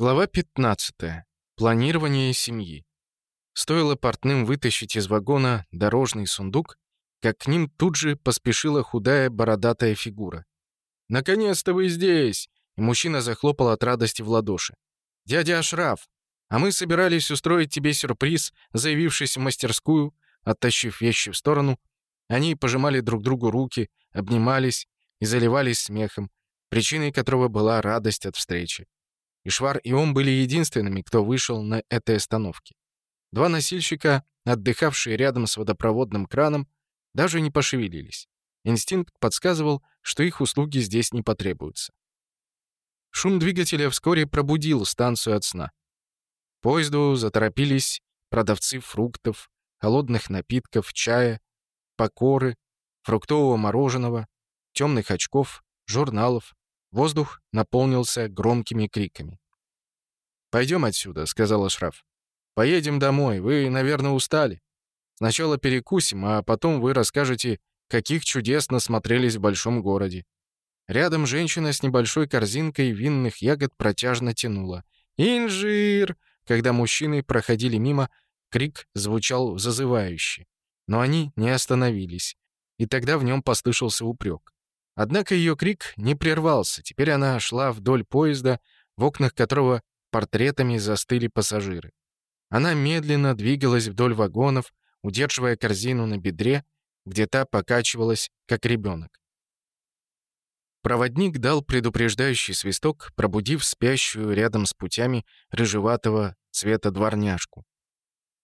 Глава 15. Планирование семьи. Стоило портным вытащить из вагона дорожный сундук, как к ним тут же поспешила худая бородатая фигура. «Наконец-то вы здесь!» И мужчина захлопал от радости в ладоши. «Дядя Ашраф, а мы собирались устроить тебе сюрприз, заявившись в мастерскую, оттащив вещи в сторону». Они пожимали друг другу руки, обнимались и заливались смехом, причиной которого была радость от встречи. Ишвар и он были единственными, кто вышел на этой остановке. Два носильщика, отдыхавшие рядом с водопроводным краном, даже не пошевелились. Инстинкт подсказывал, что их услуги здесь не потребуются. Шум двигателя вскоре пробудил станцию от сна. Поезду заторопились продавцы фруктов, холодных напитков, чая, покоры, фруктового мороженого, темных очков, журналов, Воздух наполнился громкими криками. «Пойдем отсюда», — сказала Шраф. «Поедем домой, вы, наверное, устали. Сначала перекусим, а потом вы расскажете, каких чудес насмотрелись в большом городе». Рядом женщина с небольшой корзинкой винных ягод протяжно тянула. «Инжир!» Когда мужчины проходили мимо, крик звучал зазывающе. Но они не остановились, и тогда в нем послышался упрек. Однако ее крик не прервался. Теперь она шла вдоль поезда, в окнах которого портретами застыли пассажиры. Она медленно двигалась вдоль вагонов, удерживая корзину на бедре, где та покачивалась, как ребенок. Проводник дал предупреждающий свисток, пробудив спящую рядом с путями рыжеватого цвета дворняжку.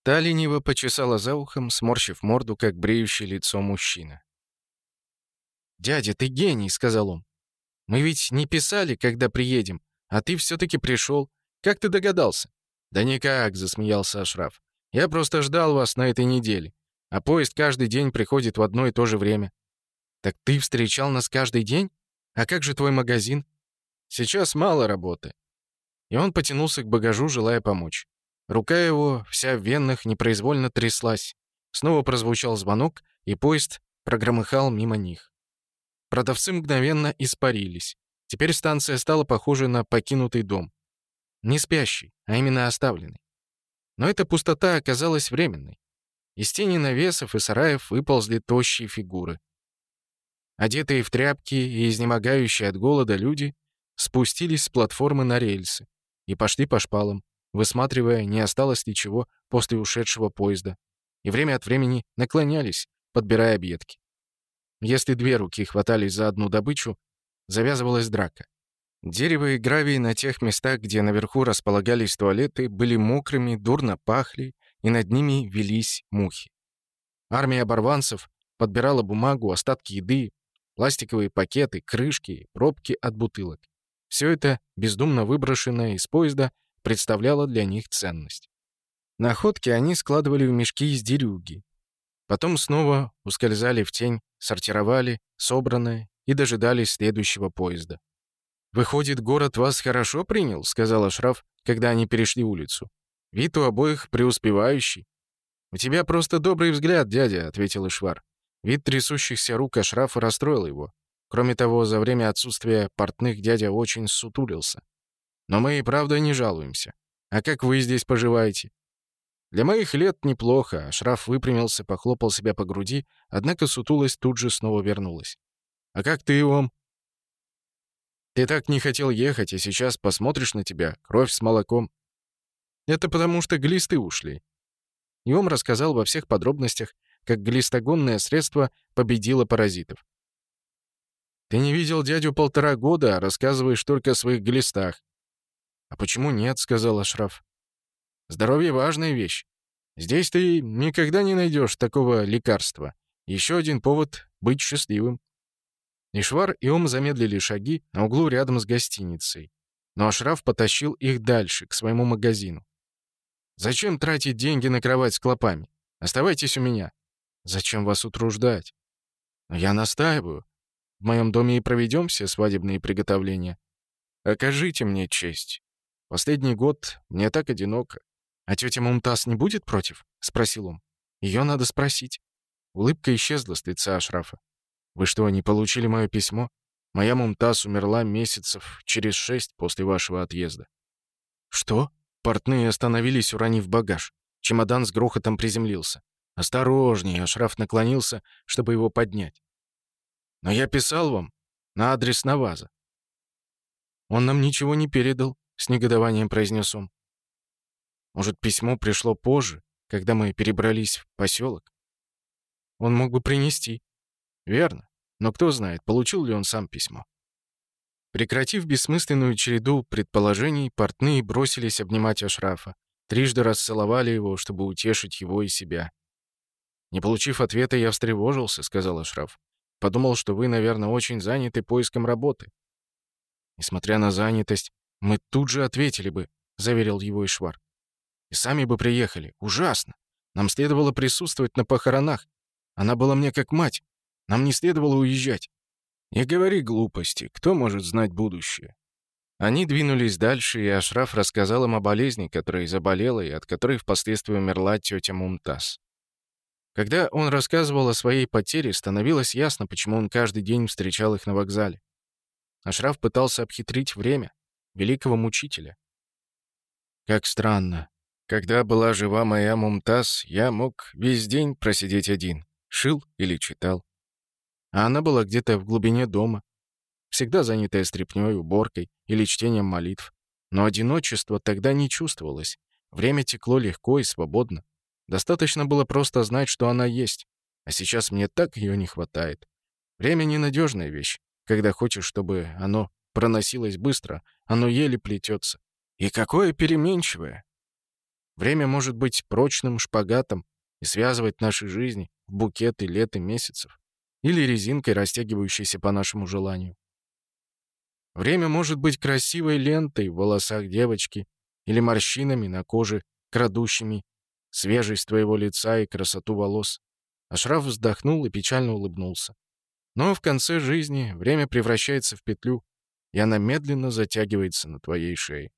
Та лениво почесала за ухом, сморщив морду, как бреющий лицо мужчина. «Дядя, ты гений», — сказал он. «Мы ведь не писали, когда приедем, а ты все-таки пришел. Как ты догадался?» «Да никак», — засмеялся Ашраф. «Я просто ждал вас на этой неделе, а поезд каждый день приходит в одно и то же время». «Так ты встречал нас каждый день? А как же твой магазин?» «Сейчас мало работы». И он потянулся к багажу, желая помочь. Рука его, вся в венах, непроизвольно тряслась. Снова прозвучал звонок, и поезд прогромыхал мимо них. Продавцы мгновенно испарились. Теперь станция стала похожа на покинутый дом. Не спящий, а именно оставленный. Но эта пустота оказалась временной. Из тени навесов и сараев выползли тощие фигуры. Одетые в тряпки и изнемогающие от голода люди спустились с платформы на рельсы и пошли по шпалам, высматривая, не осталось ли чего после ушедшего поезда, и время от времени наклонялись, подбирая объедки. Если две руки хватались за одну добычу, завязывалась драка. Дерево и гравий на тех местах, где наверху располагались туалеты, были мокрыми, дурно пахли, и над ними велись мухи. Армия барванцев подбирала бумагу, остатки еды, пластиковые пакеты, крышки, пробки от бутылок. Все это, бездумно выброшенное из поезда, представляло для них ценность. Находки они складывали в мешки из дерюги, Потом снова ускользали в тень, сортировали собранное и дожидались следующего поезда. «Выходит, город вас хорошо принял», — сказал Ашраф, когда они перешли улицу. «Вид у обоих преуспевающий». «У тебя просто добрый взгляд, дядя», — ответил Ишвар. Вид трясущихся рук Ашрафа расстроил его. Кроме того, за время отсутствия портных дядя очень сутулился. «Но мы и правда не жалуемся. А как вы здесь поживаете?» Для моих лет неплохо, Шраф выпрямился, похлопал себя по груди, однако сутулость тут же снова вернулась. «А как ты, Ом?» «Ты так не хотел ехать, а сейчас посмотришь на тебя, кровь с молоком». «Это потому, что глисты ушли». И Иом рассказал во всех подробностях, как глистогонное средство победило паразитов. «Ты не видел дядю полтора года, а рассказываешь только о своих глистах». «А почему нет?» — сказал Ашраф. Здоровье — важная вещь. Здесь ты никогда не найдешь такого лекарства. Еще один повод — быть счастливым». Ишвар и Ом замедлили шаги на углу рядом с гостиницей. Но Ашраф потащил их дальше, к своему магазину. «Зачем тратить деньги на кровать с клопами? Оставайтесь у меня». «Зачем вас утруждать?» «Но я настаиваю. В моем доме и проведем все свадебные приготовления. Окажите мне честь. Последний год мне так одиноко. «А тетя Мумтаз не будет против?» — спросил он. «Ее надо спросить». Улыбка исчезла с лица Ашрафа. «Вы что, не получили мое письмо? Моя Мумтаз умерла месяцев через шесть после вашего отъезда». «Что?» Портные остановились, уронив багаж. Чемодан с грохотом приземлился. «Осторожнее!» — Ашраф наклонился, чтобы его поднять. «Но я писал вам на адрес Наваза». «Он нам ничего не передал», — с негодованием произнес он. Может, письмо пришло позже, когда мы перебрались в поселок? Он мог бы принести. Верно. Но кто знает, получил ли он сам письмо. Прекратив бессмысленную череду предположений, портные бросились обнимать Ашрафа. Трижды расцеловали его, чтобы утешить его и себя. «Не получив ответа, я встревожился», — сказал Ашраф. «Подумал, что вы, наверное, очень заняты поиском работы». «Несмотря на занятость, мы тут же ответили бы», — заверил его Ишвар. И сами бы приехали. Ужасно. Нам следовало присутствовать на похоронах. Она была мне как мать. Нам не следовало уезжать. Не говори глупости. Кто может знать будущее? Они двинулись дальше, и Ашраф рассказал им о болезни, которой заболела и от которой впоследствии умерла тетя Мумтаз. Когда он рассказывал о своей потере, становилось ясно, почему он каждый день встречал их на вокзале. Ашраф пытался обхитрить время великого мучителя. «Как странно. Когда была жива моя Мумтаз, я мог весь день просидеть один. Шил или читал. А она была где-то в глубине дома. Всегда занятая стряпнёй, уборкой или чтением молитв. Но одиночество тогда не чувствовалось. Время текло легко и свободно. Достаточно было просто знать, что она есть. А сейчас мне так её не хватает. Время — ненадёжная вещь. Когда хочешь, чтобы оно проносилось быстро, оно еле плетётся. И какое переменчивое! Время может быть прочным шпагатом и связывать наши жизни в букеты лет и месяцев. Или резинкой, растягивающейся по нашему желанию. Время может быть красивой лентой в волосах девочки или морщинами на коже, крадущими свежесть твоего лица и красоту волос. Ашраф вздохнул и печально улыбнулся. Но в конце жизни время превращается в петлю, и она медленно затягивается на твоей шее.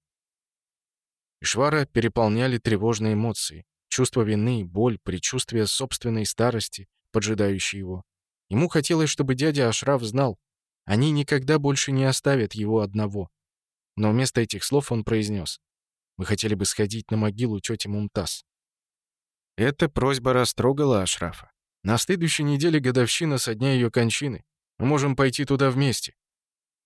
Ишвара переполняли тревожные эмоции. Чувство вины, боль, предчувствие собственной старости, поджидающей его. Ему хотелось, чтобы дядя Ашраф знал, они никогда больше не оставят его одного. Но вместо этих слов он произнес. «Мы хотели бы сходить на могилу тети Мумтаз». Эта просьба растрогала Ашрафа. «На следующей неделе годовщина со дня ее кончины. Мы можем пойти туда вместе.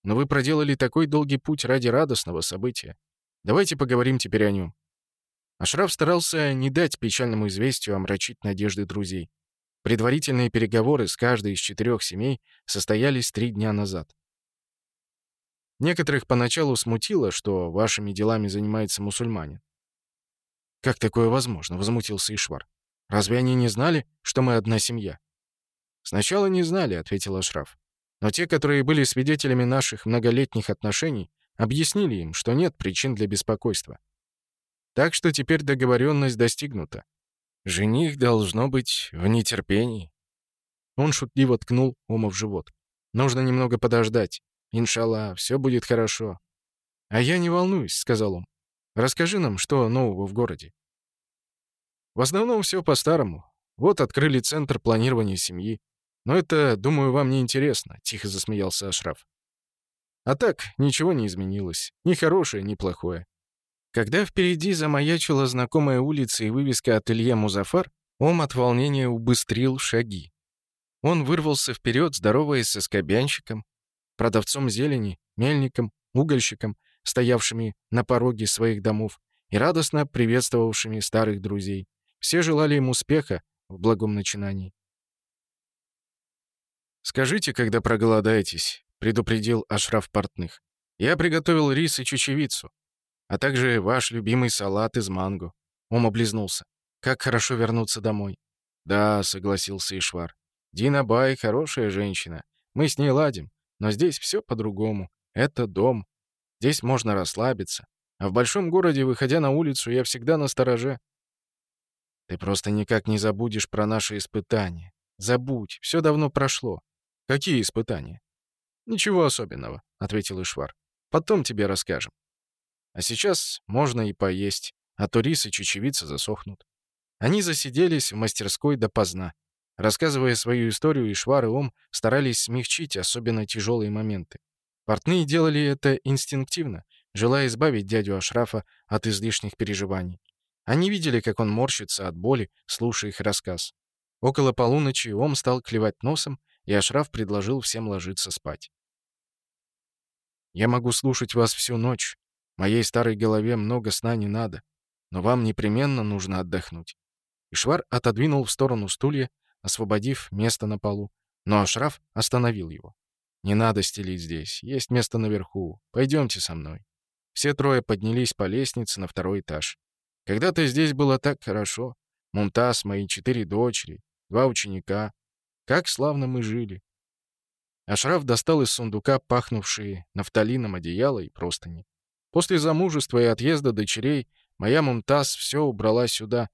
Но вы проделали такой долгий путь ради радостного события. Давайте поговорим теперь о нем». Ашраф старался не дать печальному известию омрачить надежды друзей. Предварительные переговоры с каждой из четырех семей состоялись три дня назад. Некоторых поначалу смутило, что вашими делами занимается мусульманин. «Как такое возможно?» — возмутился Ишвар. «Разве они не знали, что мы одна семья?» «Сначала не знали», — ответил Ашраф. «Но те, которые были свидетелями наших многолетних отношений, Объяснили им, что нет причин для беспокойства. Так что теперь договоренность достигнута. Жених должно быть в нетерпении. Он шутливо ткнул Ома в живот. Нужно немного подождать. Иншалла, все будет хорошо. А я не волнуюсь, сказал он. Расскажи нам, что нового в городе. В основном все по-старому. Вот открыли центр планирования семьи. Но это, думаю, вам не интересно, тихо засмеялся Ашраф. А так ничего не изменилось. Ни хорошее, ни плохое. Когда впереди замаячила знакомая улица и вывеска ателье «Музафар», он от волнения убыстрил шаги. Он вырвался вперед, здороваясь со скобянщиком, продавцом зелени, мельником, угольщиком, стоявшими на пороге своих домов и радостно приветствовавшими старых друзей. Все желали им успеха в благом начинании. «Скажите, когда проголодаетесь, предупредил Ашраф Портных. «Я приготовил рис и чечевицу, а также ваш любимый салат из манго». Он облизнулся. «Как хорошо вернуться домой». «Да», — согласился Ишвар. «Дина Бай хорошая женщина. Мы с ней ладим, но здесь все по-другому. Это дом. Здесь можно расслабиться. А в большом городе, выходя на улицу, я всегда настороже. Ты просто никак не забудешь про наши испытания. Забудь, все давно прошло. Какие испытания? «Ничего особенного», — ответил Ишвар. «Потом тебе расскажем. А сейчас можно и поесть, а то рис и чечевица засохнут». Они засиделись в мастерской допоздна. Рассказывая свою историю, Ишвар и Ом старались смягчить особенно тяжелые моменты. Портные делали это инстинктивно, желая избавить дядю Ашрафа от излишних переживаний. Они видели, как он морщится от боли, слушая их рассказ. Около полуночи Ом стал клевать носом, и Ашраф предложил всем ложиться спать. «Я могу слушать вас всю ночь. Моей старой голове много сна не надо, но вам непременно нужно отдохнуть». Ишвар отодвинул в сторону стулья, освободив место на полу, но Ашраф остановил его. «Не надо стелить здесь, есть место наверху. Пойдемте со мной». Все трое поднялись по лестнице на второй этаж. «Когда-то здесь было так хорошо. Мумтаз, мои четыре дочери, два ученика, как славно мы жили. Ашраф достал из сундука пахнувшие нафталином одеяло и простыни. После замужества и отъезда дочерей моя Мумтаз все убрала сюда.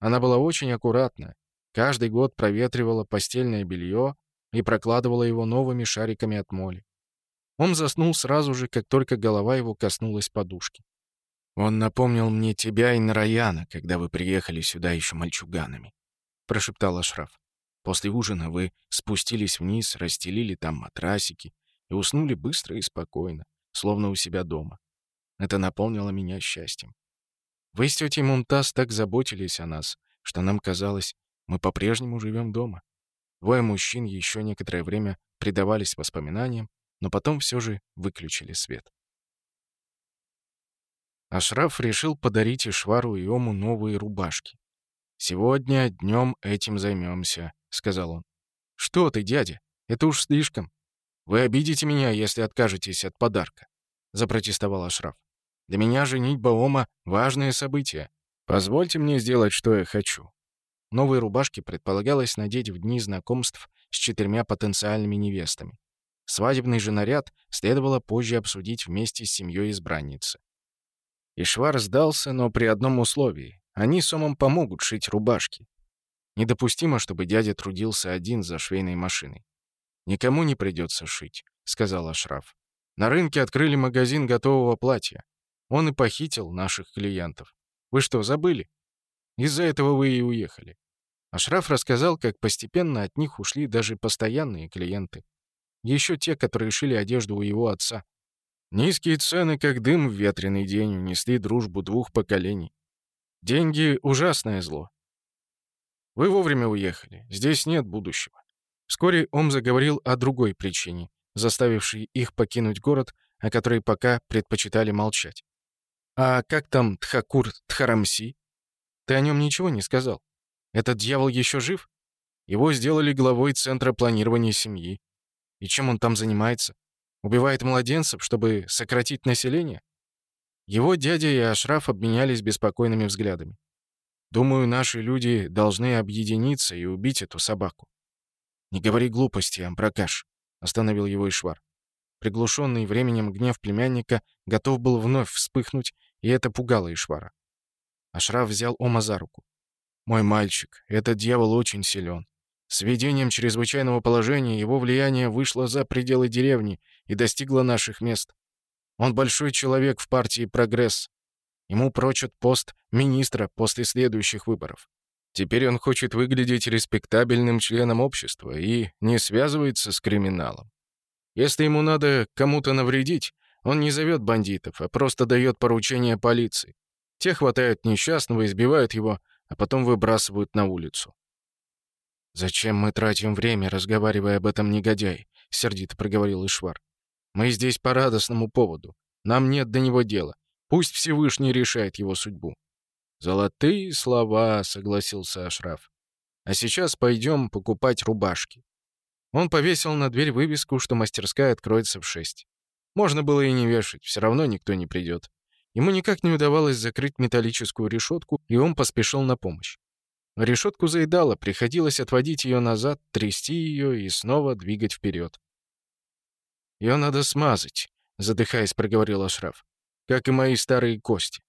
Она была очень аккуратна. Каждый год проветривала постельное белье и прокладывала его новыми шариками от моли. Он заснул сразу же, как только голова его коснулась подушки. «Он напомнил мне тебя и Нараяна, когда вы приехали сюда еще мальчуганами», — прошептал Ашраф. После ужина вы спустились вниз, расстелили там матрасики и уснули быстро и спокойно, словно у себя дома. Это наполнило меня счастьем. Вы с тетей Мумтаз так заботились о нас, что нам казалось, мы по-прежнему живем дома. Двое мужчин еще некоторое время предавались воспоминаниям, но потом все же выключили свет. Ашраф решил подарить Ишвару и Ому новые рубашки. «Сегодня днем этим займемся», — сказал он. «Что ты, дядя? Это уж слишком. Вы обидите меня, если откажетесь от подарка», — запротестовал Ашраф. «Для меня женитьба Ома — важное событие. Позвольте мне сделать, что я хочу». Новые рубашки предполагалось надеть в дни знакомств с четырьмя потенциальными невестами. Свадебный же наряд следовало позже обсудить вместе с семьей избранницы. Ишвар сдался, но при одном условии. Они с Омом помогут шить рубашки. Недопустимо, чтобы дядя трудился один за швейной машиной. «Никому не придется шить», — сказал Ашраф. «На рынке открыли магазин готового платья. Он и похитил наших клиентов. Вы что, забыли? Из-за этого вы и уехали». Ашраф рассказал, как постепенно от них ушли даже постоянные клиенты. Еще те, которые шили одежду у его отца. Низкие цены, как дым в ветреный день, унесли дружбу двух поколений. Деньги — ужасное зло. Вы вовремя уехали. Здесь нет будущего». Вскоре Ом заговорил о другой причине, заставившей их покинуть город, о которой пока предпочитали молчать. «А как там Тхакур Тхарамси? Ты о нем ничего не сказал. Этот дьявол еще жив? Его сделали главой Центра планирования семьи. И чем он там занимается? Убивает младенцев, чтобы сократить население?» Его дядя и Ашраф обменялись беспокойными взглядами. Думаю, наши люди должны объединиться и убить эту собаку. «Не говори глупости, Амбракаш», — остановил его Ишвар. Приглушенный временем гнев племянника готов был вновь вспыхнуть, и это пугало Ишвара. Ашраф взял Ома за руку. «Мой мальчик, этот дьявол очень силен. С введением чрезвычайного положения его влияние вышло за пределы деревни и достигло наших мест. Он большой человек в партии «Прогресс», Ему прочат пост министра после следующих выборов. Теперь он хочет выглядеть респектабельным членом общества и не связывается с криминалом. Если ему надо кому-то навредить, он не зовет бандитов, а просто дает поручение полиции. Те хватают несчастного, избивают его, а потом выбрасывают на улицу. «Зачем мы тратим время, разговаривая об этом негодяй?» — сердито проговорил Ишвар. «Мы здесь по радостному поводу. Нам нет до него дела. Пусть Всевышний решает его судьбу». «Золотые слова», — согласился Ашраф. «А сейчас пойдем покупать рубашки». Он повесил на дверь вывеску, что мастерская откроется в шесть. Можно было и не вешать, все равно никто не придет. Ему никак не удавалось закрыть металлическую решетку, и он поспешил на помощь. Решетку заедало, приходилось отводить ее назад, трясти ее и снова двигать вперед. «Ее надо смазать», — задыхаясь, проговорил Ашраф как и мои старые кости.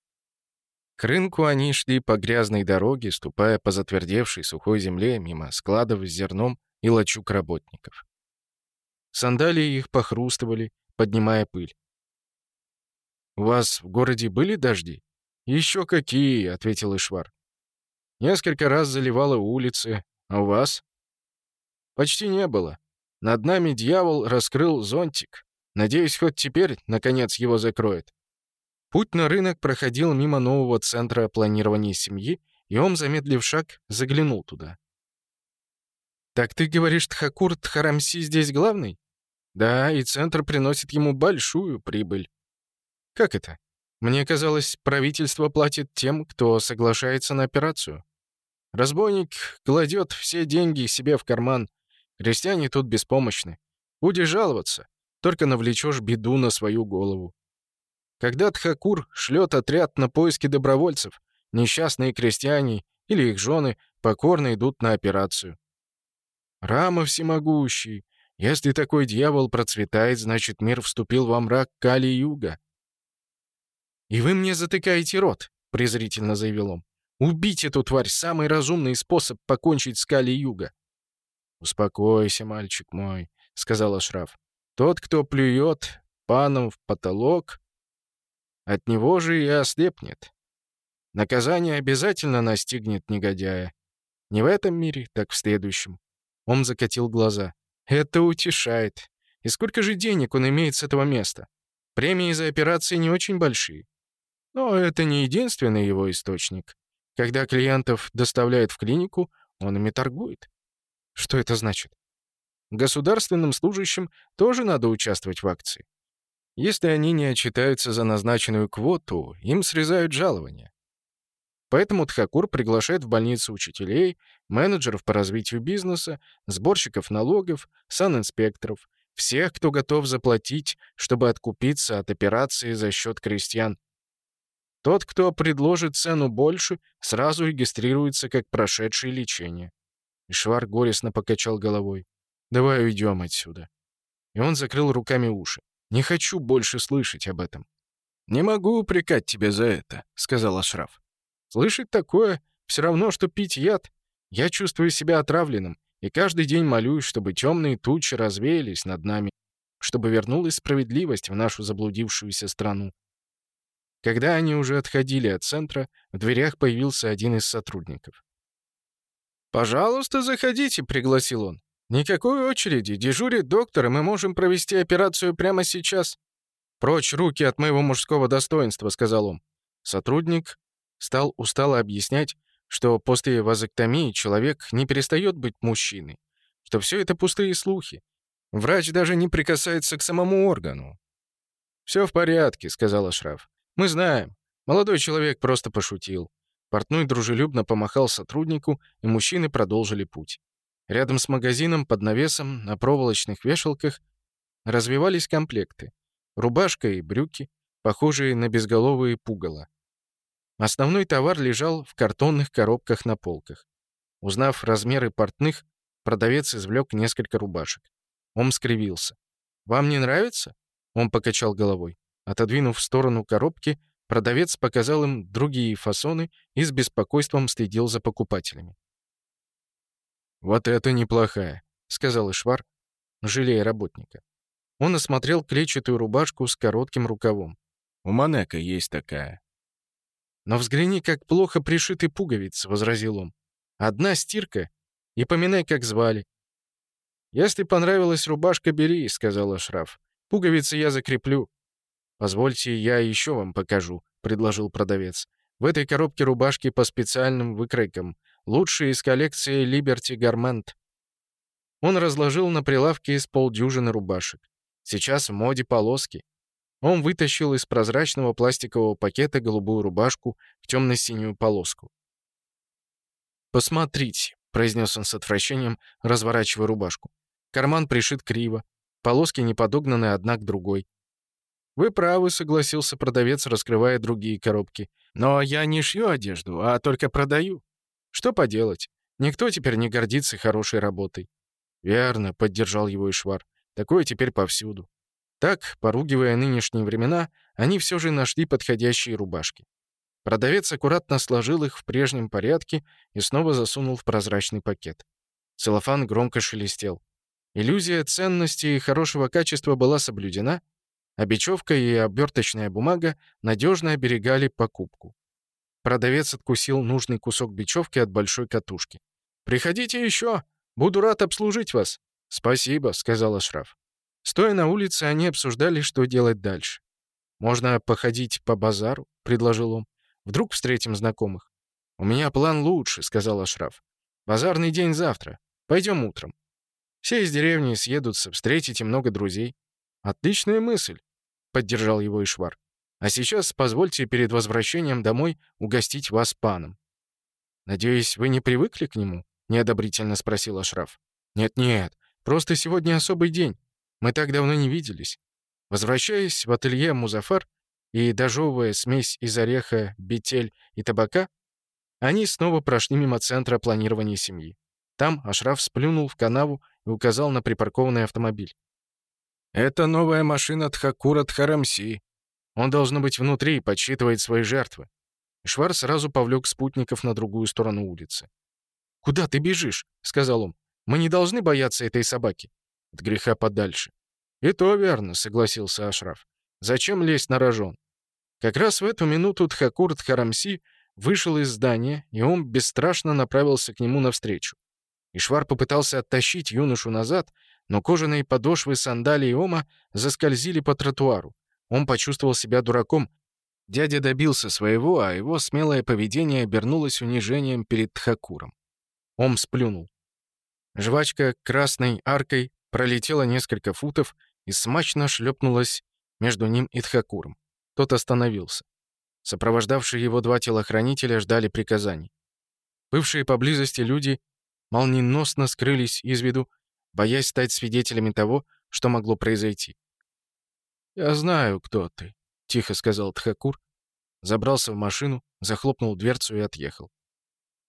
К рынку они шли по грязной дороге, ступая по затвердевшей сухой земле мимо складов с зерном и лачуг работников. Сандалии их похрустывали, поднимая пыль. «У вас в городе были дожди?» «Еще какие!» — ответил Ишвар. «Несколько раз заливало улицы, а у вас?» «Почти не было. Над нами дьявол раскрыл зонтик. Надеюсь, хоть теперь, наконец, его закроет. Путь на рынок проходил мимо нового центра планирования семьи, и он, замедлив шаг, заглянул туда. «Так ты говоришь, Тхакур Тхарамси здесь главный?» «Да, и центр приносит ему большую прибыль». «Как это?» «Мне казалось, правительство платит тем, кто соглашается на операцию». «Разбойник кладет все деньги себе в карман. Крестьяне тут беспомощны. Будешь жаловаться, только навлечешь беду на свою голову». Когда Тхакур шлет отряд на поиски добровольцев, несчастные крестьяне или их жены покорно идут на операцию. Рама всемогущий. Если такой дьявол процветает, значит, мир вступил во мрак Кали-Юга. «И вы мне затыкаете рот», — презрительно заявил он. «Убить эту тварь — самый разумный способ покончить с Кали-Юга». «Успокойся, мальчик мой», — сказал Ашраф. «Тот, кто плюет паном в потолок, от него же и ослепнет. Наказание обязательно настигнет негодяя. Не в этом мире, так в следующем. Он закатил глаза. Это утешает. И сколько же денег он имеет с этого места? Премии за операции не очень большие. Но это не единственный его источник. Когда клиентов доставляют в клинику, он ими торгует. Что это значит? Государственным служащим тоже надо участвовать в акции. Если они не отчитаются за назначенную квоту, им срезают жалование. Поэтому Тхакур приглашает в больницу учителей, менеджеров по развитию бизнеса, сборщиков налогов, санинспекторов, всех, кто готов заплатить, чтобы откупиться от операции за счет крестьян. Тот, кто предложит цену больше, сразу регистрируется как прошедший лечение. Ишвар горестно покачал головой. «Давай уйдем отсюда». И он закрыл руками уши. Не хочу больше слышать об этом». «Не могу упрекать тебя за это», — сказал Ашраф. «Слышать такое — все равно, что пить яд. Я чувствую себя отравленным, и каждый день молюсь, чтобы темные тучи развеялись над нами, чтобы вернулась справедливость в нашу заблудившуюся страну». Когда они уже отходили от центра, в дверях появился один из сотрудников. «Пожалуйста, заходите», — пригласил он. Никакой очереди. Дежурит доктор, и мы можем провести операцию прямо сейчас. «Прочь руки от моего мужского достоинства», — сказал он. Сотрудник стал устало объяснять, что после вазоктомии человек не перестает быть мужчиной, что все это пустые слухи. Врач даже не прикасается к самому органу. «Все в порядке», — сказал Ашраф. «Мы знаем. Молодой человек просто пошутил». Портной дружелюбно помахал сотруднику, и мужчины продолжили путь. Рядом с магазином, под навесом, на проволочных вешалках развивались комплекты. Рубашка и брюки, похожие на безголовые пугала. Основной товар лежал в картонных коробках на полках. Узнав размеры портных, продавец извлек несколько рубашек. Он скривился. «Вам не нравится?» Он покачал головой. Отодвинув в сторону коробки, продавец показал им другие фасоны и с беспокойством следил за покупателями. «Вот это неплохая», — сказал Ишвар, жалея работника. Он осмотрел клетчатую рубашку с коротким рукавом. «У Манека есть такая». «Но взгляни, как плохо пришиты пуговицы», — возразил он. «Одна стирка. И поминай, как звали». «Если понравилась рубашка, бери», — сказал Ашраф. «Пуговицы я закреплю». «Позвольте, я еще вам покажу», — предложил продавец. «В этой коробке рубашки по специальным выкройкам лучшие из коллекции Liberty Garment. Он разложил на прилавке из полдюжины рубашек. Сейчас в моде полоски. Он вытащил из прозрачного пластикового пакета голубую рубашку в темно-синюю полоску. «Посмотрите», — произнес он с отвращением, разворачивая рубашку. Карман пришит криво, полоски не подогнаны одна к другой. «Вы правы», — согласился продавец, раскрывая другие коробки. «Но я не шью одежду, а только продаю. Что поделать? Никто теперь не гордится хорошей работой. Верно, поддержал его Ишвар. Такое теперь повсюду. Так, поругивая нынешние времена, они все же нашли подходящие рубашки. Продавец аккуратно сложил их в прежнем порядке и снова засунул в прозрачный пакет. Целлофан громко шелестел. Иллюзия ценности и хорошего качества была соблюдена, а бечевка и оберточная бумага надежно оберегали покупку. Продавец откусил нужный кусок бечевки от большой катушки. «Приходите еще! Буду рад обслужить вас!» «Спасибо», — сказал Ашраф. Стоя на улице, они обсуждали, что делать дальше. «Можно походить по базару», — предложил он. «Вдруг встретим знакомых?» «У меня план лучше», — сказал Ашраф. «Базарный день завтра. Пойдем утром. Все из деревни съедутся, встретите много друзей». «Отличная мысль», — поддержал его Ишвар. А сейчас позвольте перед возвращением домой угостить вас паном». «Надеюсь, вы не привыкли к нему?» — неодобрительно спросил Ашраф. «Нет-нет, просто сегодня особый день. Мы так давно не виделись». Возвращаясь в ателье Музафар и дожевывая смесь из ореха, бетель и табака, они снова прошли мимо центра планирования семьи. Там Ашраф сплюнул в канаву и указал на припаркованный автомобиль. «Это новая машина Тхакура Тхарамси», он, должно быть, внутри и подсчитывает свои жертвы. И Швар сразу повлек спутников на другую сторону улицы. «Куда ты бежишь?» — сказал он. «Мы не должны бояться этой собаки». От греха подальше. «И то верно», — согласился Ашраф. «Зачем лезть на рожон?» Как раз в эту минуту Тхакурт Харамси вышел из здания, и он бесстрашно направился к нему навстречу. Ишвар попытался оттащить юношу назад, но кожаные подошвы сандалии Ома заскользили по тротуару. Он почувствовал себя дураком. Дядя добился своего, а его смелое поведение обернулось унижением перед Тхакуром. Он сплюнул. Жвачка красной аркой пролетела несколько футов и смачно шлепнулась между ним и Тхакуром. Тот остановился. Сопровождавшие его два телохранителя ждали приказаний. Бывшие поблизости люди молниеносно скрылись из виду, боясь стать свидетелями того, что могло произойти. «Я знаю, кто ты», — тихо сказал Тхакур. Забрался в машину, захлопнул дверцу и отъехал.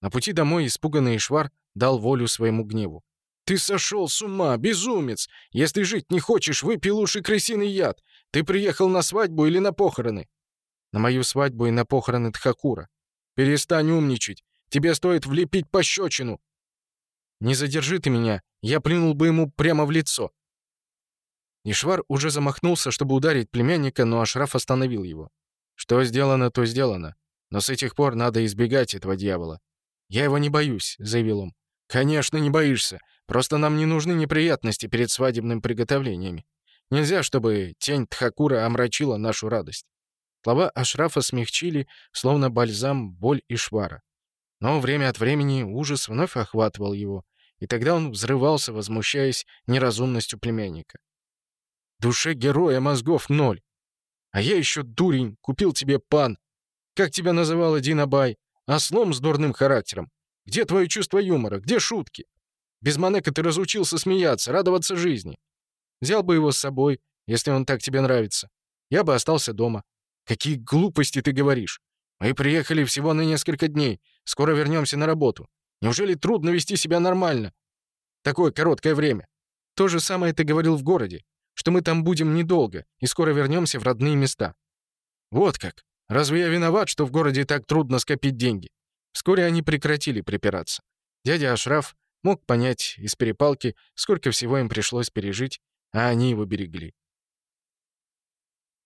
На пути домой испуганный Ишвар дал волю своему гневу. «Ты сошел с ума, безумец! Если жить не хочешь, выпей лучше крысиный яд! Ты приехал на свадьбу или на похороны?» «На мою свадьбу и на похороны Тхакура. Перестань умничать! Тебе стоит влепить пощечину!» «Не задержи ты меня, я плюнул бы ему прямо в лицо!» Нишвар уже замахнулся, чтобы ударить племянника, но Ашраф остановил его. «Что сделано, то сделано. Но с этих пор надо избегать этого дьявола». «Я его не боюсь», — заявил он. «Конечно, не боишься. Просто нам не нужны неприятности перед свадебными приготовлениями. Нельзя, чтобы тень Тхакура омрачила нашу радость». Слова Ашрафа смягчили, словно бальзам, боль и швара. Но время от времени ужас вновь охватывал его, и тогда он взрывался, возмущаясь неразумностью племянника. Душе героя мозгов ноль. А я еще дурень, купил тебе пан. Как тебя называл Динабай? Ослом а с дурным характером. Где твое чувство юмора? Где шутки? Без Манека ты разучился смеяться, радоваться жизни. Взял бы его с собой, если он так тебе нравится. Я бы остался дома. Какие глупости ты говоришь. Мы приехали всего на несколько дней. Скоро вернемся на работу. Неужели трудно вести себя нормально? Такое короткое время. То же самое ты говорил в городе что мы там будем недолго и скоро вернемся в родные места. Вот как. Разве я виноват, что в городе так трудно скопить деньги? Вскоре они прекратили припираться. Дядя Ашраф мог понять из перепалки, сколько всего им пришлось пережить, а они его берегли.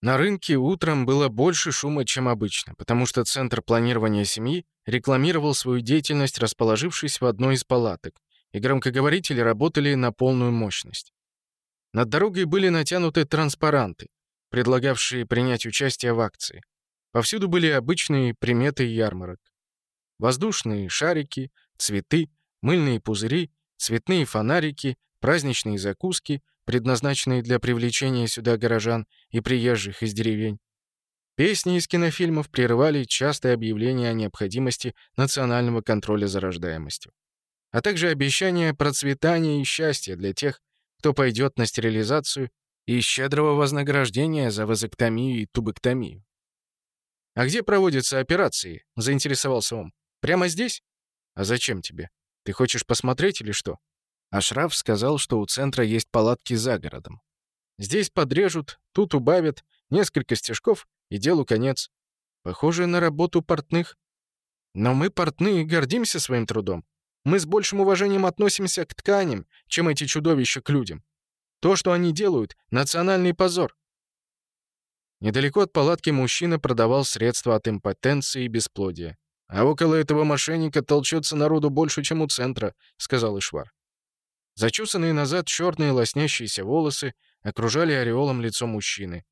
На рынке утром было больше шума, чем обычно, потому что Центр планирования семьи рекламировал свою деятельность, расположившись в одной из палаток, и громкоговорители работали на полную мощность. Над дорогой были натянуты транспаранты, предлагавшие принять участие в акции. Повсюду были обычные приметы ярмарок. Воздушные шарики, цветы, мыльные пузыри, цветные фонарики, праздничные закуски, предназначенные для привлечения сюда горожан и приезжих из деревень. Песни из кинофильмов прерывали частые объявления о необходимости национального контроля за рождаемостью, а также обещания процветания и счастья для тех, кто пойдет на стерилизацию, и щедрого вознаграждения за вазоктомию и тубэктомию. «А где проводятся операции?» — заинтересовался он. «Прямо здесь? А зачем тебе? Ты хочешь посмотреть или что?» Ашраф сказал, что у центра есть палатки за городом. «Здесь подрежут, тут убавят, несколько стежков, и делу конец. Похоже на работу портных. Но мы, портные, гордимся своим трудом. Мы с большим уважением относимся к тканям, чем эти чудовища к людям. То, что они делают, — национальный позор. Недалеко от палатки мужчина продавал средства от импотенции и бесплодия. «А около этого мошенника толчется народу больше, чем у центра», — сказал Ишвар. Зачесанные назад черные лоснящиеся волосы окружали ореолом лицо мужчины.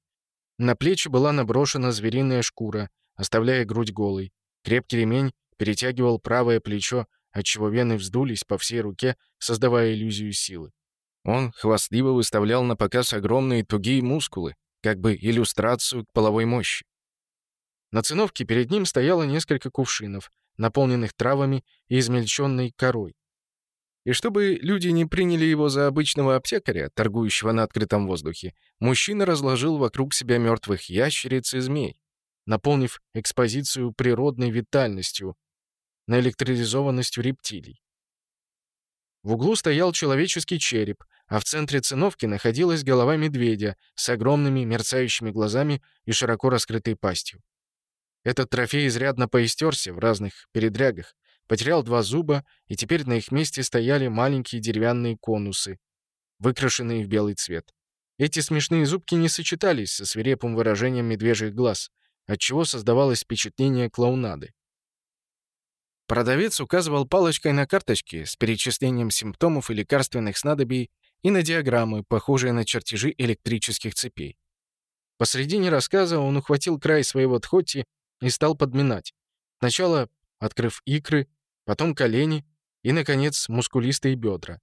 На плечи была наброшена звериная шкура, оставляя грудь голой. Крепкий ремень перетягивал правое плечо, отчего вены вздулись по всей руке, создавая иллюзию силы. Он хвастливо выставлял на показ огромные тугие мускулы, как бы иллюстрацию к половой мощи. На циновке перед ним стояло несколько кувшинов, наполненных травами и измельченной корой. И чтобы люди не приняли его за обычного аптекаря, торгующего на открытом воздухе, мужчина разложил вокруг себя мертвых ящериц и змей, наполнив экспозицию природной витальностью, на электризованность у рептилий. В углу стоял человеческий череп, а в центре циновки находилась голова медведя с огромными мерцающими глазами и широко раскрытой пастью. Этот трофей изрядно поистерся в разных передрягах, потерял два зуба, и теперь на их месте стояли маленькие деревянные конусы, выкрашенные в белый цвет. Эти смешные зубки не сочетались со свирепым выражением медвежьих глаз, отчего создавалось впечатление клоунады. Продавец указывал палочкой на карточки с перечислением симптомов и лекарственных снадобий и на диаграммы, похожие на чертежи электрических цепей. Посредине рассказа он ухватил край своего тхоти и стал подминать. Сначала открыв икры, потом колени и, наконец, мускулистые бедра.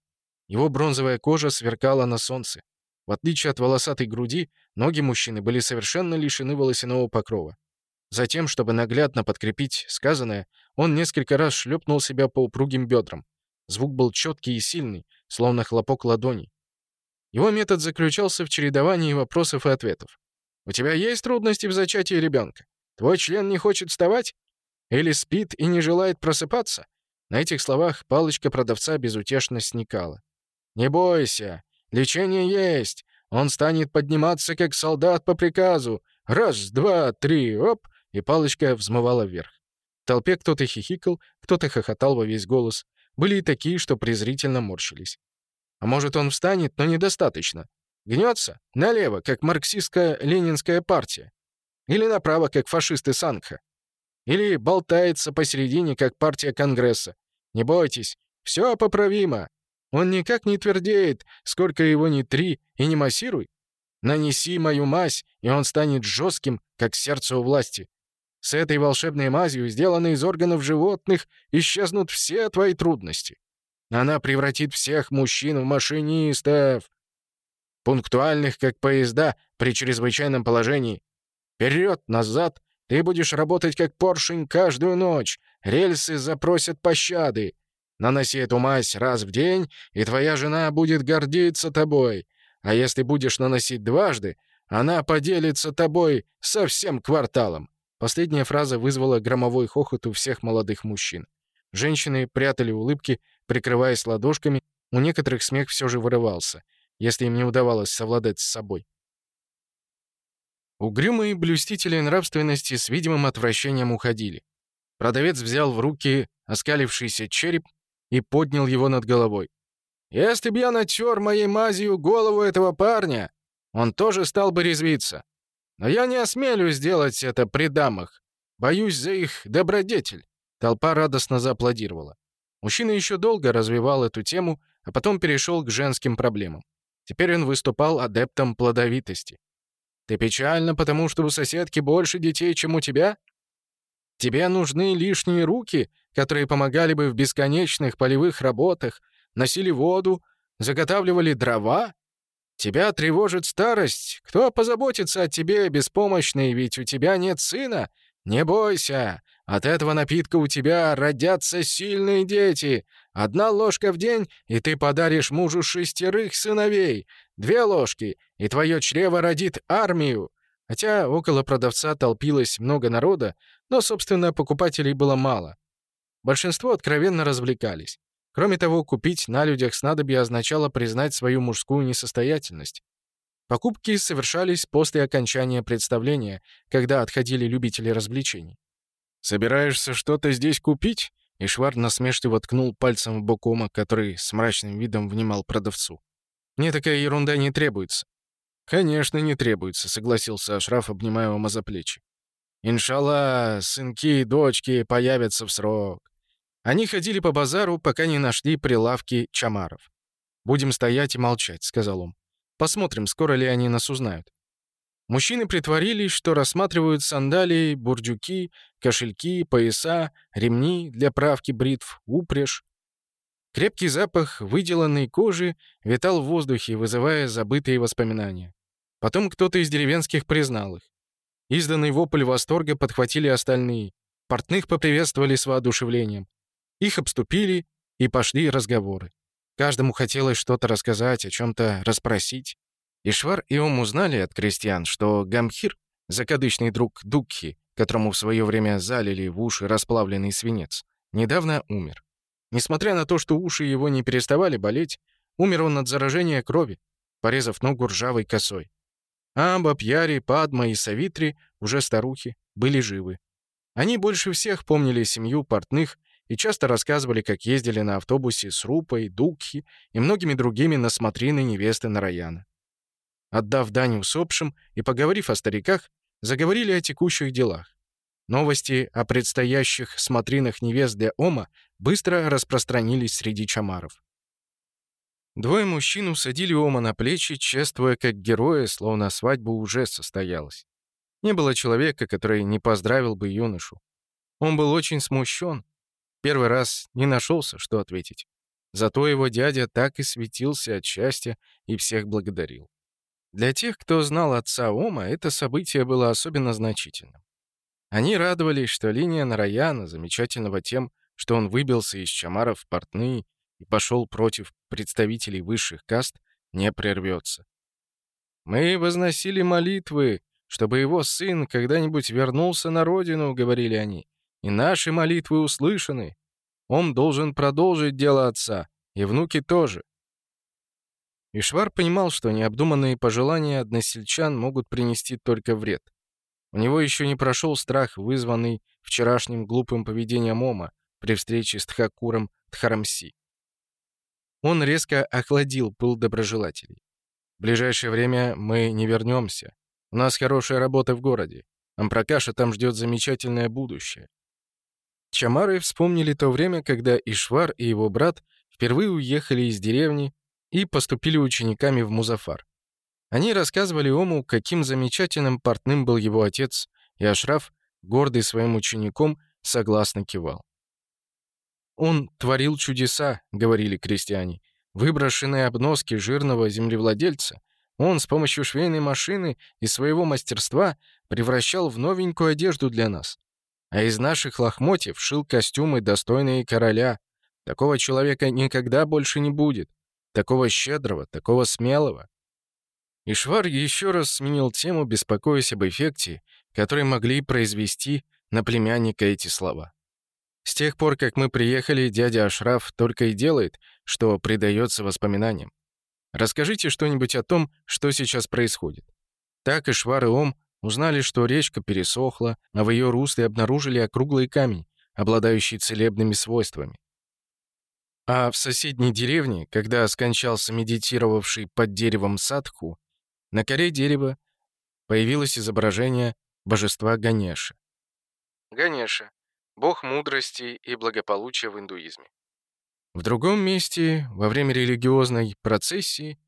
Его бронзовая кожа сверкала на солнце. В отличие от волосатой груди, ноги мужчины были совершенно лишены волосяного покрова. Затем, чтобы наглядно подкрепить сказанное, он несколько раз шлепнул себя по упругим бедрам. Звук был четкий и сильный, словно хлопок ладоней. Его метод заключался в чередовании вопросов и ответов. «У тебя есть трудности в зачатии ребенка? Твой член не хочет вставать? Или спит и не желает просыпаться?» На этих словах палочка продавца безутешно сникала. «Не бойся, лечение есть. Он станет подниматься, как солдат по приказу. Раз, два, три, оп, и палочка взмывала вверх. В толпе кто-то хихикал, кто-то хохотал во весь голос. Были и такие, что презрительно морщились. А может, он встанет, но недостаточно. Гнется? Налево, как марксистская ленинская партия. Или направо, как фашисты Санха. Или болтается посередине, как партия Конгресса. Не бойтесь, все поправимо. Он никак не твердеет, сколько его ни три, и не массируй. Нанеси мою мазь, и он станет жестким, как сердце у власти. С этой волшебной мазью, сделанной из органов животных, исчезнут все твои трудности. Она превратит всех мужчин в машинистов, пунктуальных, как поезда, при чрезвычайном положении. Вперед, назад, ты будешь работать как поршень каждую ночь, рельсы запросят пощады. Наноси эту мазь раз в день, и твоя жена будет гордиться тобой. А если будешь наносить дважды, она поделится тобой со всем кварталом. Последняя фраза вызвала громовой хохот у всех молодых мужчин. Женщины прятали улыбки, прикрываясь ладошками, у некоторых смех все же вырывался, если им не удавалось совладать с собой. Угрюмые блюстители нравственности с видимым отвращением уходили. Продавец взял в руки оскалившийся череп и поднял его над головой. «Если б я натер моей мазью голову этого парня, он тоже стал бы резвиться. Но я не осмелюсь сделать это при дамах. Боюсь за их добродетель». Толпа радостно зааплодировала. Мужчина еще долго развивал эту тему, а потом перешел к женским проблемам. Теперь он выступал адептом плодовитости. «Ты печально, потому что у соседки больше детей, чем у тебя? Тебе нужны лишние руки, которые помогали бы в бесконечных полевых работах, носили воду, заготавливали дрова? Тебя тревожит старость. Кто позаботится о тебе, беспомощный, ведь у тебя нет сына? Не бойся. От этого напитка у тебя родятся сильные дети. Одна ложка в день, и ты подаришь мужу шестерых сыновей. Две ложки, и твое чрево родит армию». Хотя около продавца толпилось много народа, но, собственно, покупателей было мало. Большинство откровенно развлекались. Кроме того, купить на людях снадобье означало признать свою мужскую несостоятельность. Покупки совершались после окончания представления, когда отходили любители развлечений. «Собираешься что-то здесь купить?» И Швард насмешливо ткнул пальцем в бок Ома, который с мрачным видом внимал продавцу. «Мне такая ерунда не требуется». «Конечно, не требуется», — согласился Ашраф, обнимая Ома за плечи. «Иншалла, сынки и дочки появятся в срок. Они ходили по базару, пока не нашли прилавки чамаров. «Будем стоять и молчать», — сказал он. «Посмотрим, скоро ли они нас узнают». Мужчины притворились, что рассматривают сандалии, бурдюки, кошельки, пояса, ремни для правки бритв, упряжь. Крепкий запах выделанной кожи витал в воздухе, вызывая забытые воспоминания. Потом кто-то из деревенских признал их. Изданный вопль восторга подхватили остальные. Портных поприветствовали с воодушевлением. Их обступили, и пошли разговоры. Каждому хотелось что-то рассказать, о чем-то расспросить. Ишвар и Ум узнали от крестьян, что Гамхир, закадычный друг Дукхи, которому в свое время залили в уши расплавленный свинец, недавно умер. Несмотря на то, что уши его не переставали болеть, умер он от заражения крови, порезав ногу ржавой косой. Амба, Пьяри, Падма и Савитри, уже старухи, были живы. Они больше всех помнили семью портных и часто рассказывали, как ездили на автобусе с Рупой, Дукхи и многими другими на смотрины невесты Нараяна. Отдав дань усопшим и поговорив о стариках, заговорили о текущих делах. Новости о предстоящих смотринах невест для Ома быстро распространились среди чамаров. Двое мужчин усадили Ома на плечи, чествуя как героя, словно свадьба уже состоялась. Не было человека, который не поздравил бы юношу. Он был очень смущен, Первый раз не нашелся, что ответить. Зато его дядя так и светился от счастья и всех благодарил. Для тех, кто знал отца Ома, это событие было особенно значительным. Они радовались, что линия Нараяна, замечательного тем, что он выбился из чамаров в портные и пошел против представителей высших каст, не прервется. «Мы возносили молитвы, чтобы его сын когда-нибудь вернулся на родину», — говорили они и наши молитвы услышаны. Он должен продолжить дело отца, и внуки тоже. Ишвар понимал, что необдуманные пожелания односельчан могут принести только вред. У него еще не прошел страх, вызванный вчерашним глупым поведением Ома при встрече с Тхакуром Тхарамси. Он резко охладил пыл доброжелателей. «В ближайшее время мы не вернемся. У нас хорошая работа в городе. Ампракаша там ждет замечательное будущее. Чамары вспомнили то время, когда Ишвар и его брат впервые уехали из деревни и поступили учениками в Музафар. Они рассказывали Ому, каким замечательным портным был его отец, и Ашраф, гордый своим учеником, согласно кивал. «Он творил чудеса», — говорили крестьяне. «Выброшенные обноски жирного землевладельца, он с помощью швейной машины и своего мастерства превращал в новенькую одежду для нас а из наших лохмотьев шил костюмы, достойные короля. Такого человека никогда больше не будет. Такого щедрого, такого смелого. Ишвар еще раз сменил тему, беспокоясь об эффекте, который могли произвести на племянника эти слова. С тех пор, как мы приехали, дядя Ашраф только и делает, что предается воспоминаниям. Расскажите что-нибудь о том, что сейчас происходит. Так Ишвар и Ом Узнали, что речка пересохла, а в ее русле обнаружили округлый камень, обладающий целебными свойствами. А в соседней деревне, когда скончался медитировавший под деревом садху, на коре дерева появилось изображение божества Ганеша. Ганеша — бог мудрости и благополучия в индуизме. В другом месте, во время религиозной процессии,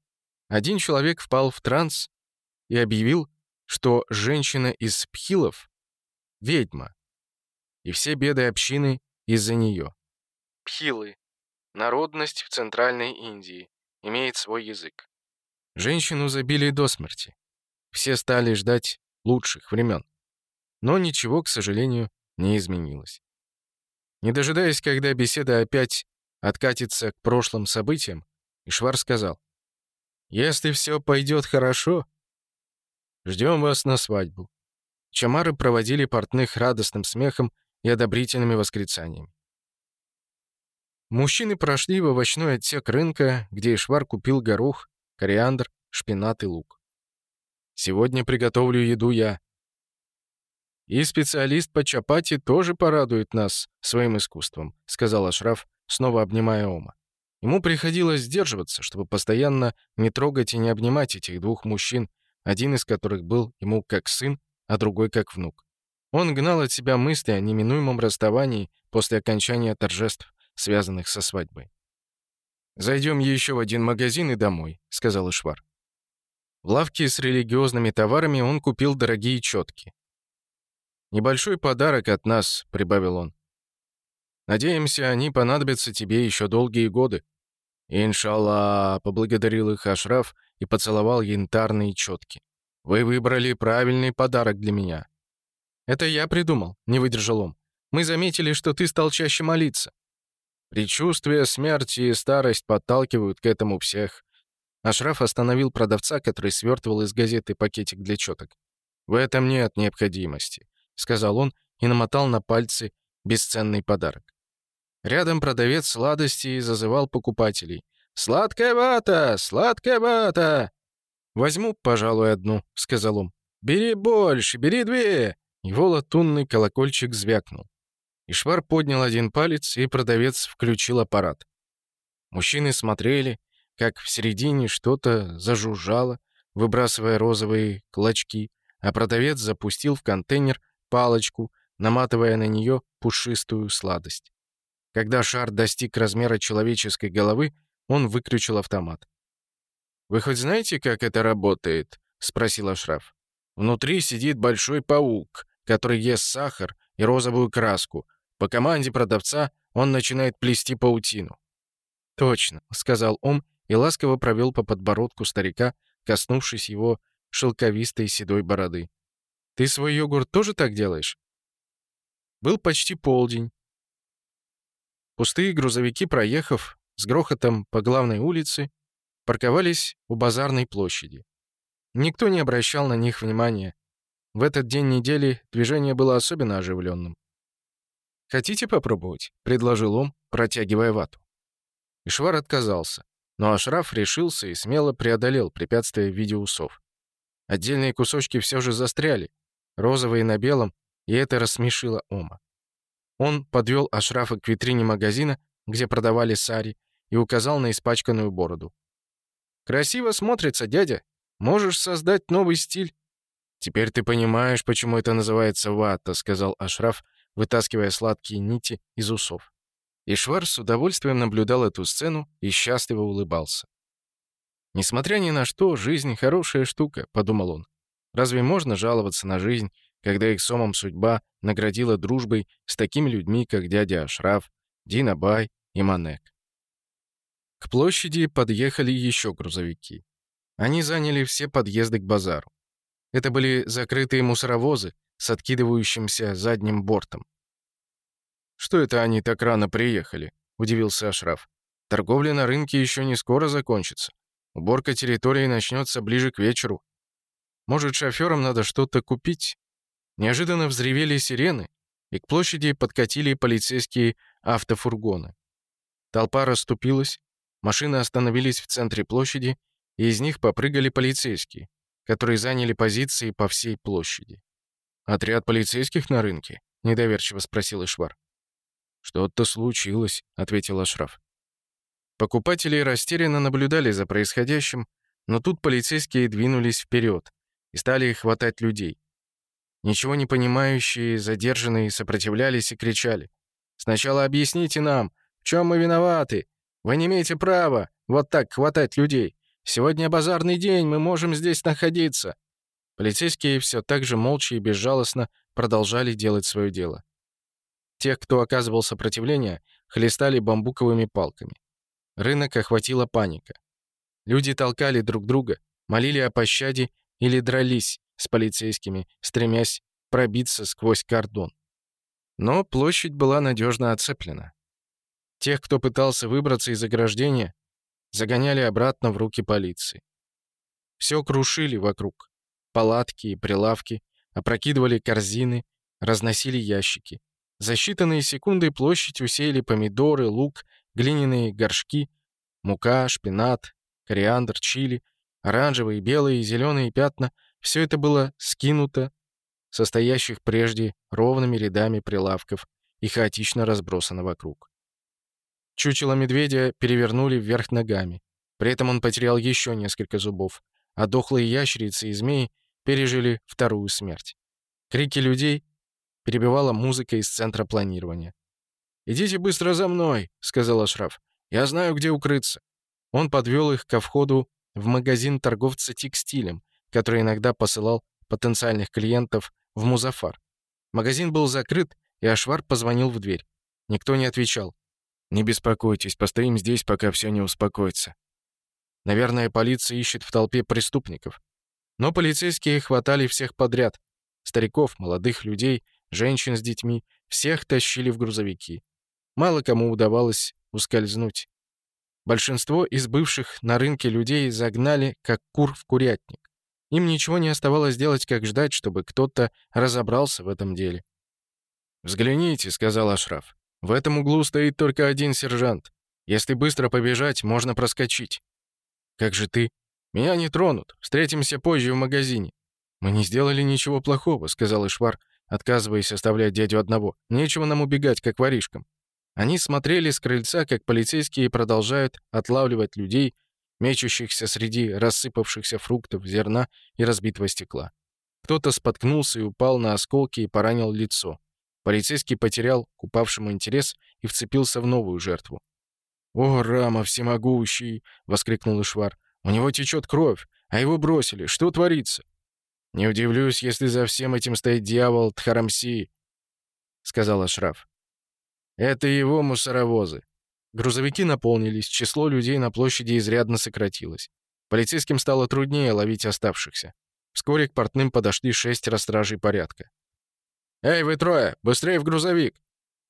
один человек впал в транс и объявил, что женщина из Пхилов — ведьма, и все беды общины из-за нее. Пхилы — народность в Центральной Индии, имеет свой язык. Женщину забили до смерти. Все стали ждать лучших времен. Но ничего, к сожалению, не изменилось. Не дожидаясь, когда беседа опять откатится к прошлым событиям, Ишвар сказал, «Если все пойдет хорошо, Ждем вас на свадьбу». Чамары проводили портных радостным смехом и одобрительными восклицаниями. Мужчины прошли в овощной отсек рынка, где Ишвар купил горох, кориандр, шпинат и лук. «Сегодня приготовлю еду я». «И специалист по чапати тоже порадует нас своим искусством», сказал Ашраф, снова обнимая Ома. Ему приходилось сдерживаться, чтобы постоянно не трогать и не обнимать этих двух мужчин, один из которых был ему как сын, а другой как внук. Он гнал от себя мысли о неминуемом расставании после окончания торжеств, связанных со свадьбой. «Зайдем еще в один магазин и домой», — сказал Ишвар. В лавке с религиозными товарами он купил дорогие четки. «Небольшой подарок от нас», — прибавил он. «Надеемся, они понадобятся тебе еще долгие годы». «Иншалла», — поблагодарил их Ашраф и поцеловал янтарные четки. «Вы выбрали правильный подарок для меня». «Это я придумал», — не выдержал он. «Мы заметили, что ты стал чаще молиться». Причувствие смерти и старость подталкивают к этому всех. Ашраф остановил продавца, который свертывал из газеты пакетик для четок. «В этом нет необходимости», — сказал он и намотал на пальцы бесценный подарок. Рядом продавец сладостей зазывал покупателей. «Сладкая вата! Сладкая вата!» «Возьму, пожалуй, одну», — сказал он. «Бери больше, бери две!» Его латунный колокольчик звякнул. Ишвар поднял один палец, и продавец включил аппарат. Мужчины смотрели, как в середине что-то зажужжало, выбрасывая розовые клочки, а продавец запустил в контейнер палочку, наматывая на нее пушистую сладость. Когда шар достиг размера человеческой головы, он выключил автомат. «Вы хоть знаете, как это работает?» — спросил Ашраф. «Внутри сидит большой паук, который ест сахар и розовую краску. По команде продавца он начинает плести паутину». «Точно», — сказал он и ласково провел по подбородку старика, коснувшись его шелковистой седой бороды. «Ты свой йогурт тоже так делаешь?» Был почти полдень. Пустые грузовики, проехав с грохотом по главной улице, парковались у базарной площади. Никто не обращал на них внимания. В этот день недели движение было особенно оживленным. «Хотите попробовать?» — предложил он, протягивая вату. Ишвар отказался, но Ашраф решился и смело преодолел препятствие в виде усов. Отдельные кусочки все же застряли, розовые на белом, и это рассмешило Ома. Он подвел Ашрафа к витрине магазина, где продавали сари, и указал на испачканную бороду. «Красиво смотрится, дядя. Можешь создать новый стиль». «Теперь ты понимаешь, почему это называется вата», — сказал Ашраф, вытаскивая сладкие нити из усов. И Швар с удовольствием наблюдал эту сцену и счастливо улыбался. «Несмотря ни на что, жизнь — хорошая штука», — подумал он. «Разве можно жаловаться на жизнь, когда их сомом судьба наградила дружбой с такими людьми, как дядя Ашраф, Динабай и Манек. К площади подъехали еще грузовики. Они заняли все подъезды к базару. Это были закрытые мусоровозы с откидывающимся задним бортом. «Что это они так рано приехали?» — удивился Ашраф. «Торговля на рынке еще не скоро закончится. Уборка территории начнется ближе к вечеру. Может, шоферам надо что-то купить?» Неожиданно взревели сирены, и к площади подкатили полицейские автофургоны. Толпа расступилась, машины остановились в центре площади, и из них попрыгали полицейские, которые заняли позиции по всей площади. «Отряд полицейских на рынке?» — недоверчиво спросил Эшвар. «Что-то случилось», — ответил Ашраф. Покупатели растерянно наблюдали за происходящим, но тут полицейские двинулись вперед и стали хватать людей. Ничего не понимающие задержанные сопротивлялись и кричали. Сначала объясните нам, в чем мы виноваты. Вы не имеете права вот так хватать людей. Сегодня базарный день, мы можем здесь находиться». Полицейские все так же молча и безжалостно продолжали делать свое дело. Тех, кто оказывал сопротивление, хлестали бамбуковыми палками. Рынок охватила паника. Люди толкали друг друга, молили о пощаде или дрались с полицейскими, стремясь пробиться сквозь кордон. Но площадь была надежно оцеплена. Тех, кто пытался выбраться из ограждения, загоняли обратно в руки полиции. Все крушили вокруг. Палатки и прилавки, опрокидывали корзины, разносили ящики. За считанные секунды площадь усеяли помидоры, лук, глиняные горшки, мука, шпинат, кориандр, чили, оранжевые, белые и зеленые пятна. Все это было скинуто, состоящих прежде ровными рядами прилавков и хаотично разбросано вокруг. Чучело медведя перевернули вверх ногами. При этом он потерял еще несколько зубов, а дохлые ящерицы и змеи пережили вторую смерть. Крики людей перебивала музыка из центра планирования. «Идите быстро за мной», — сказал Ашраф. «Я знаю, где укрыться». Он подвел их ко входу в магазин торговца текстилем, который иногда посылал потенциальных клиентов в Музафар. Магазин был закрыт, и Ашвар позвонил в дверь. Никто не отвечал. «Не беспокойтесь, постоим здесь, пока все не успокоится». Наверное, полиция ищет в толпе преступников. Но полицейские хватали всех подряд. Стариков, молодых людей, женщин с детьми. Всех тащили в грузовики. Мало кому удавалось ускользнуть. Большинство из бывших на рынке людей загнали, как кур в курятник. Им ничего не оставалось делать, как ждать, чтобы кто-то разобрался в этом деле. «Взгляните», — сказал Ашраф. «В этом углу стоит только один сержант. Если быстро побежать, можно проскочить». «Как же ты?» «Меня не тронут. Встретимся позже в магазине». «Мы не сделали ничего плохого», — сказал Ишвар, отказываясь оставлять дядю одного. «Нечего нам убегать, как воришкам». Они смотрели с крыльца, как полицейские продолжают отлавливать людей, мечущихся среди рассыпавшихся фруктов, зерна и разбитого стекла. Кто-то споткнулся и упал на осколки и поранил лицо. Полицейский потерял купавшему интерес и вцепился в новую жертву. «О, Рама всемогущий!» — воскликнул Ишвар. «У него течет кровь, а его бросили. Что творится?» «Не удивлюсь, если за всем этим стоит дьявол Тхарамси», — сказал Ашраф. «Это его мусоровозы. Грузовики наполнились, число людей на площади изрядно сократилось. Полицейским стало труднее ловить оставшихся. Вскоре к портным подошли шестеро стражей порядка. «Эй, вы трое, быстрее в грузовик!»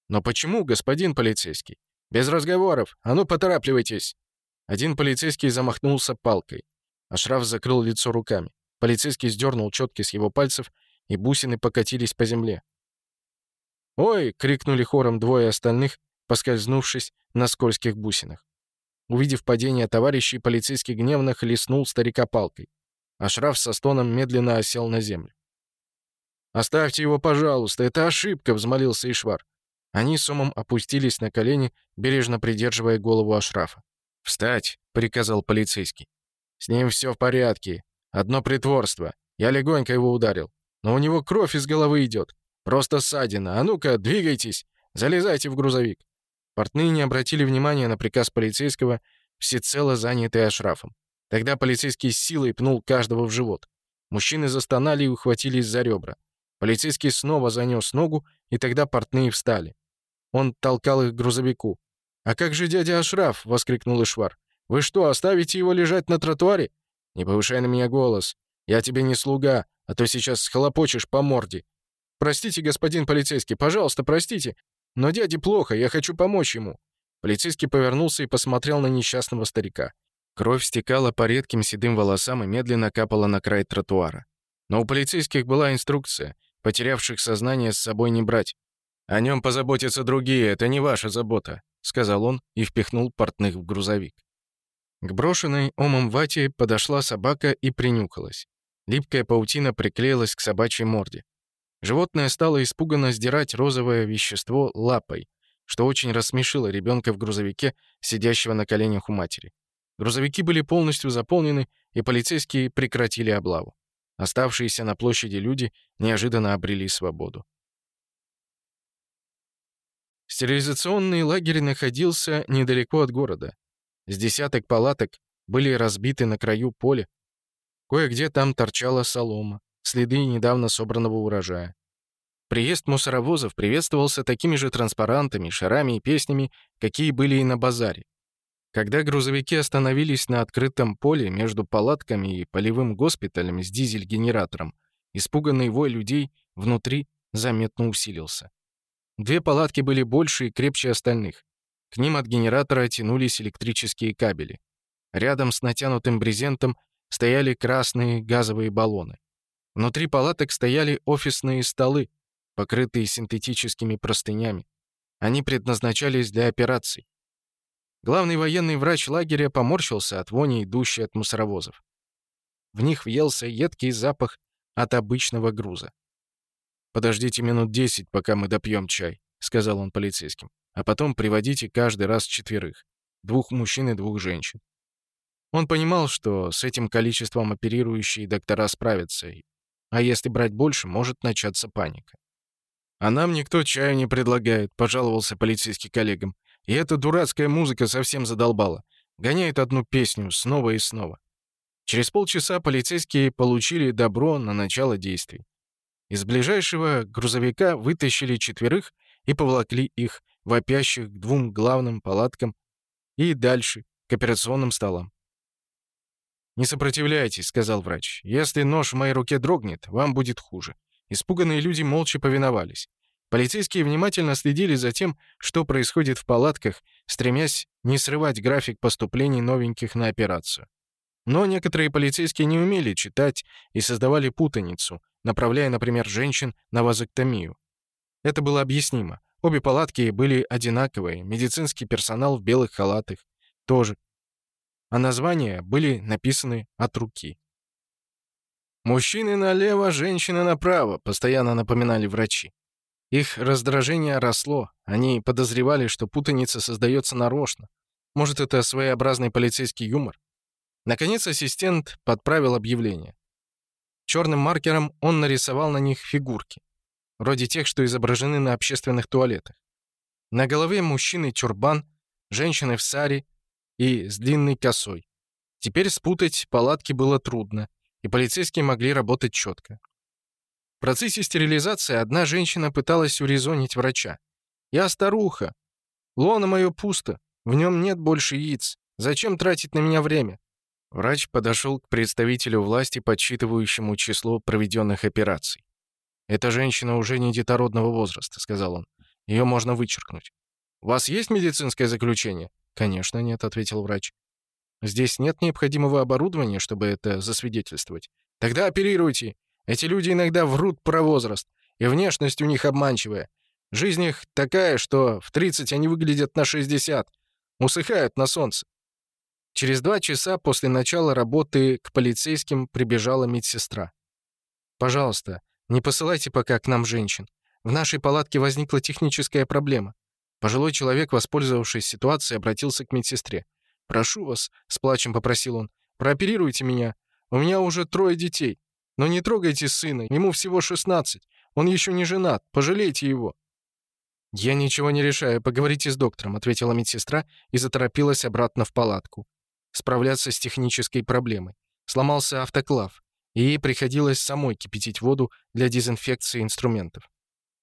«Но почему, господин полицейский?» «Без разговоров! А ну, поторапливайтесь!» Один полицейский замахнулся палкой. Ашраф закрыл лицо руками. Полицейский сдернул четки с его пальцев, и бусины покатились по земле. «Ой!» — крикнули хором двое остальных, поскользнувшись на скользких бусинах. Увидев падение товарищей, полицейский гневно хлестнул старика палкой. а Шраф со стоном медленно осел на землю. «Оставьте его, пожалуйста, это ошибка!» — взмолился Ишвар. Они с умом опустились на колени, бережно придерживая голову Ашрафа. «Встать!» — приказал полицейский. «С ним все в порядке. Одно притворство. Я легонько его ударил. Но у него кровь из головы идет. Просто ссадина. А ну-ка, двигайтесь! Залезайте в грузовик!» Портные не обратили внимания на приказ полицейского, всецело занятые Ашрафом. Тогда полицейский с силой пнул каждого в живот. Мужчины застонали и ухватились за ребра. Полицейский снова занес ногу, и тогда портные встали. Он толкал их к грузовику. «А как же дядя Ашраф?» — воскликнул Ишвар. «Вы что, оставите его лежать на тротуаре?» «Не повышай на меня голос. Я тебе не слуга, а то сейчас схлопочешь по морде». «Простите, господин полицейский, пожалуйста, простите. Но дяде плохо, я хочу помочь ему». Полицейский повернулся и посмотрел на несчастного старика. Кровь стекала по редким седым волосам и медленно капала на край тротуара. Но у полицейских была инструкция — потерявших сознание с собой не брать. «О нем позаботятся другие, это не ваша забота», — сказал он и впихнул портных в грузовик. К брошенной омом вате подошла собака и принюхалась. Липкая паутина приклеилась к собачьей морде. Животное стало испуганно сдирать розовое вещество лапой, что очень рассмешило ребенка в грузовике, сидящего на коленях у матери. Грузовики были полностью заполнены, и полицейские прекратили облаву. Оставшиеся на площади люди неожиданно обрели свободу. Стерилизационный лагерь находился недалеко от города. С десяток палаток были разбиты на краю поля. Кое-где там торчала солома следы недавно собранного урожая. Приезд мусоровозов приветствовался такими же транспарантами, шарами и песнями, какие были и на базаре. Когда грузовики остановились на открытом поле между палатками и полевым госпиталем с дизель-генератором, испуганный вой людей внутри заметно усилился. Две палатки были больше и крепче остальных. К ним от генератора тянулись электрические кабели. Рядом с натянутым брезентом стояли красные газовые баллоны. Внутри палаток стояли офисные столы, покрытые синтетическими простынями. Они предназначались для операций. Главный военный врач лагеря поморщился от вони, идущей от мусоровозов. В них въелся едкий запах от обычного груза. «Подождите минут десять, пока мы допьем чай», — сказал он полицейским. «А потом приводите каждый раз четверых. Двух мужчин и двух женщин». Он понимал, что с этим количеством оперирующие доктора справятся, а если брать больше, может начаться паника. «А нам никто чаю не предлагает», — пожаловался полицейский коллегам. «И эта дурацкая музыка совсем задолбала. Гоняет одну песню снова и снова». Через полчаса полицейские получили добро на начало действий. Из ближайшего грузовика вытащили четверых и поволокли их, вопящих к двум главным палаткам и дальше, к операционным столам. «Не сопротивляйтесь», — сказал врач. «Если нож в моей руке дрогнет, вам будет хуже». Испуганные люди молча повиновались. Полицейские внимательно следили за тем, что происходит в палатках, стремясь не срывать график поступлений новеньких на операцию. Но некоторые полицейские не умели читать и создавали путаницу, направляя, например, женщин на вазоктомию. Это было объяснимо. Обе палатки были одинаковые, медицинский персонал в белых халатах тоже а названия были написаны от руки. «Мужчины налево, женщины направо», — постоянно напоминали врачи. Их раздражение росло, они подозревали, что путаница создается нарочно. Может, это своеобразный полицейский юмор? Наконец ассистент подправил объявление. Черным маркером он нарисовал на них фигурки, вроде тех, что изображены на общественных туалетах. На голове мужчины тюрбан, женщины в саре и с длинной косой. Теперь спутать палатки было трудно, и полицейские могли работать четко. В процессе стерилизации одна женщина пыталась урезонить врача. «Я старуха. Лоно мое пусто. В нем нет больше яиц. Зачем тратить на меня время?» Врач подошел к представителю власти, подсчитывающему число проведенных операций. «Эта женщина уже не детородного возраста», — сказал он. «Ее можно вычеркнуть». «У вас есть медицинское заключение?» «Конечно нет», — ответил врач. «Здесь нет необходимого оборудования, чтобы это засвидетельствовать. Тогда оперируйте. Эти люди иногда врут про возраст, и внешность у них обманчивая. Жизнь их такая, что в 30 они выглядят на 60, усыхают на солнце». Через два часа после начала работы к полицейским прибежала медсестра. «Пожалуйста, не посылайте пока к нам женщин. В нашей палатке возникла техническая проблема. Пожилой человек, воспользовавшись ситуацией, обратился к медсестре. «Прошу вас», — с плачем попросил он, — «прооперируйте меня. У меня уже трое детей. Но не трогайте сына, ему всего 16. Он еще не женат, пожалейте его». «Я ничего не решаю, поговорите с доктором», — ответила медсестра и заторопилась обратно в палатку. Справляться с технической проблемой. Сломался автоклав, и ей приходилось самой кипятить воду для дезинфекции инструментов.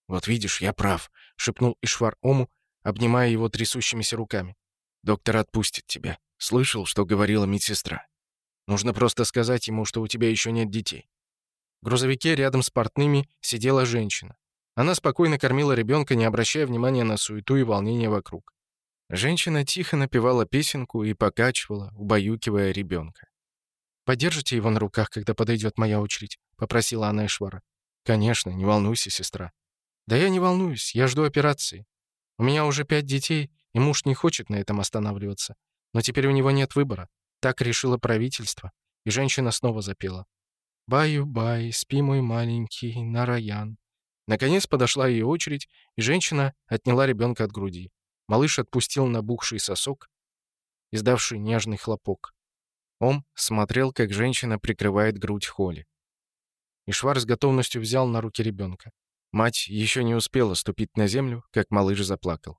«Вот видишь, я прав», — шепнул Ишвар Ому, обнимая его трясущимися руками. «Доктор отпустит тебя. Слышал, что говорила медсестра. Нужно просто сказать ему, что у тебя еще нет детей». В грузовике рядом с портными сидела женщина. Она спокойно кормила ребенка, не обращая внимания на суету и волнение вокруг. Женщина тихо напевала песенку и покачивала, убаюкивая ребенка. «Подержите его на руках, когда подойдет моя очередь», — попросила она Эшвара. «Конечно, не волнуйся, сестра». «Да я не волнуюсь, я жду операции. У меня уже пять детей, и муж не хочет на этом останавливаться. Но теперь у него нет выбора. Так решило правительство. И женщина снова запела. «Баю-бай, спи мой маленький, Нараян». Наконец подошла ее очередь, и женщина отняла ребенка от груди. Малыш отпустил набухший сосок, издавший нежный хлопок. Он смотрел, как женщина прикрывает грудь Холли. И Швар с готовностью взял на руки ребенка. Мать еще не успела ступить на землю, как малыш заплакал.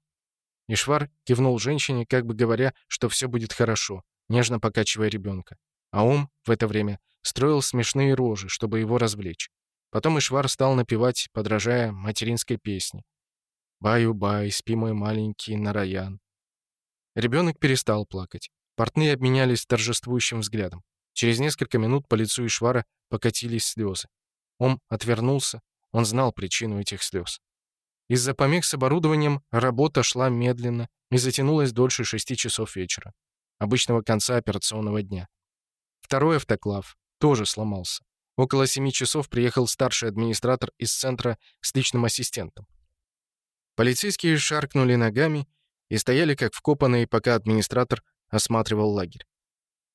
Ишвар кивнул женщине, как бы говоря, что все будет хорошо, нежно покачивая ребенка. А ум в это время строил смешные рожи, чтобы его развлечь. Потом Ишвар стал напевать, подражая материнской песне. «Баю-бай, спи мой маленький Нараян». Ребенок перестал плакать. Портные обменялись торжествующим взглядом. Через несколько минут по лицу Ишвара покатились слезы. Он отвернулся, он знал причину этих слез. Из-за помех с оборудованием работа шла медленно и затянулась дольше шести часов вечера, обычного конца операционного дня. Второй автоклав тоже сломался. Около семи часов приехал старший администратор из центра с личным ассистентом. Полицейские шаркнули ногами и стояли как вкопанные, пока администратор осматривал лагерь.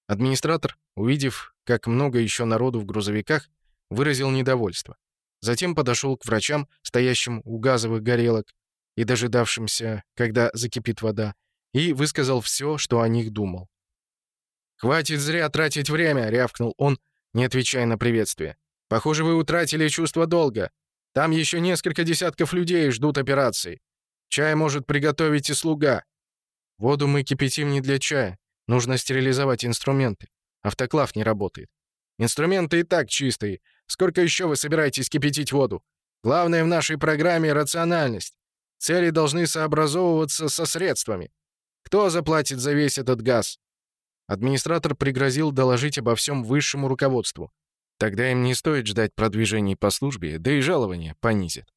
Администратор, увидев, как много еще народу в грузовиках, выразил недовольство. Затем подошел к врачам, стоящим у газовых горелок и дожидавшимся, когда закипит вода, и высказал все, что о них думал. «Хватит зря тратить время!» — рявкнул он, не отвечая на приветствие. «Похоже, вы утратили чувство долга. Там еще несколько десятков людей ждут операции. Чай может приготовить и слуга». «Воду мы кипятим не для чая. Нужно стерилизовать инструменты. Автоклав не работает». «Инструменты и так чистые. Сколько еще вы собираетесь кипятить воду? Главное в нашей программе — рациональность. Цели должны сообразовываться со средствами. Кто заплатит за весь этот газ? Администратор пригрозил доложить обо всем высшему руководству. Тогда им не стоит ждать продвижений по службе, да и жалования понизят.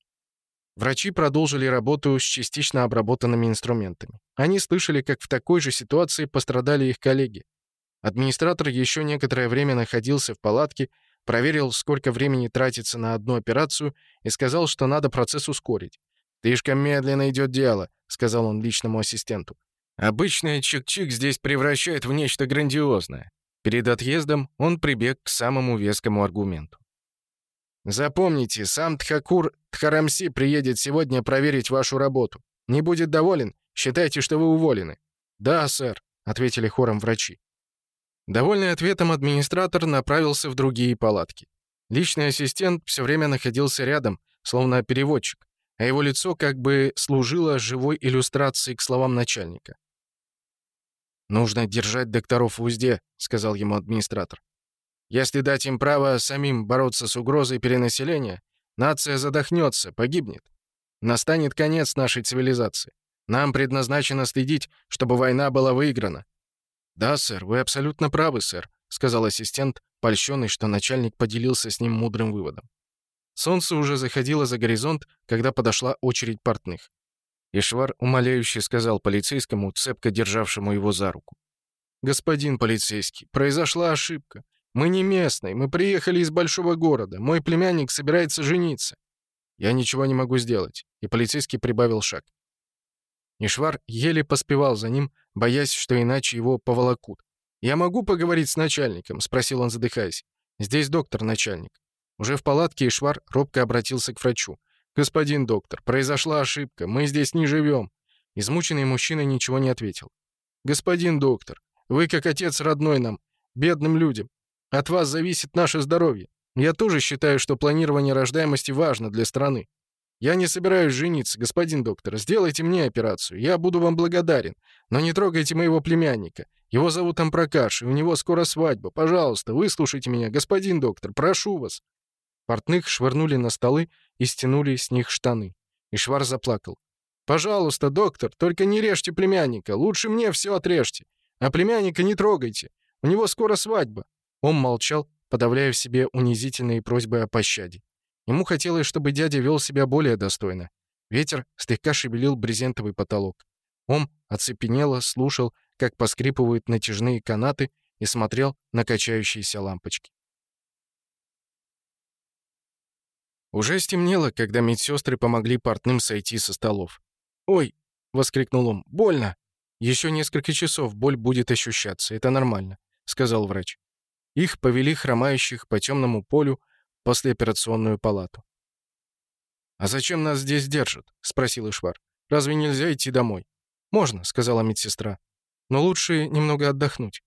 Врачи продолжили работу с частично обработанными инструментами. Они слышали, как в такой же ситуации пострадали их коллеги. Администратор еще некоторое время находился в палатке проверил, сколько времени тратится на одну операцию и сказал, что надо процесс ускорить. «Слишком медленно идет дело», — сказал он личному ассистенту. «Обычное чик-чик здесь превращает в нечто грандиозное». Перед отъездом он прибег к самому вескому аргументу. «Запомните, сам Тхакур Тхарамси приедет сегодня проверить вашу работу. Не будет доволен? Считайте, что вы уволены». «Да, сэр», — ответили хором врачи. Довольный ответом администратор направился в другие палатки. Личный ассистент все время находился рядом, словно переводчик, а его лицо как бы служило живой иллюстрацией к словам начальника. «Нужно держать докторов в узде», — сказал ему администратор. «Если дать им право самим бороться с угрозой перенаселения, нация задохнется, погибнет. Настанет конец нашей цивилизации. Нам предназначено следить, чтобы война была выиграна. «Да, сэр, вы абсолютно правы, сэр», — сказал ассистент, польщенный, что начальник поделился с ним мудрым выводом. Солнце уже заходило за горизонт, когда подошла очередь портных. Ишвар умоляюще сказал полицейскому, цепко державшему его за руку. «Господин полицейский, произошла ошибка. Мы не местные, мы приехали из большого города. Мой племянник собирается жениться». «Я ничего не могу сделать», — и полицейский прибавил шаг. Ишвар еле поспевал за ним, боясь, что иначе его поволокут. «Я могу поговорить с начальником?» — спросил он, задыхаясь. «Здесь доктор, начальник». Уже в палатке Ишвар робко обратился к врачу. «Господин доктор, произошла ошибка, мы здесь не живем». Измученный мужчина ничего не ответил. «Господин доктор, вы как отец родной нам, бедным людям. От вас зависит наше здоровье. Я тоже считаю, что планирование рождаемости важно для страны. Я не собираюсь жениться, господин доктор. Сделайте мне операцию. Я буду вам благодарен. Но не трогайте моего племянника. Его зовут Ампрокаш, и у него скоро свадьба. Пожалуйста, выслушайте меня, господин доктор. Прошу вас». Портных швырнули на столы и стянули с них штаны. И Швар заплакал. «Пожалуйста, доктор, только не режьте племянника. Лучше мне все отрежьте. А племянника не трогайте. У него скоро свадьба». Он молчал, подавляя в себе унизительные просьбы о пощаде. Ему хотелось, чтобы дядя вел себя более достойно. Ветер слегка шевелил брезентовый потолок. Он оцепенело слушал, как поскрипывают натяжные канаты, и смотрел на качающиеся лампочки. Уже стемнело, когда медсестры помогли портным сойти со столов. «Ой!» — воскликнул он. «Больно!» «Еще несколько часов боль будет ощущаться, это нормально», — сказал врач. Их повели хромающих по темному полю, послеоперационную палату. «А зачем нас здесь держат?» — спросил Ишвар. «Разве нельзя идти домой?» «Можно», — сказала медсестра. «Но лучше немного отдохнуть».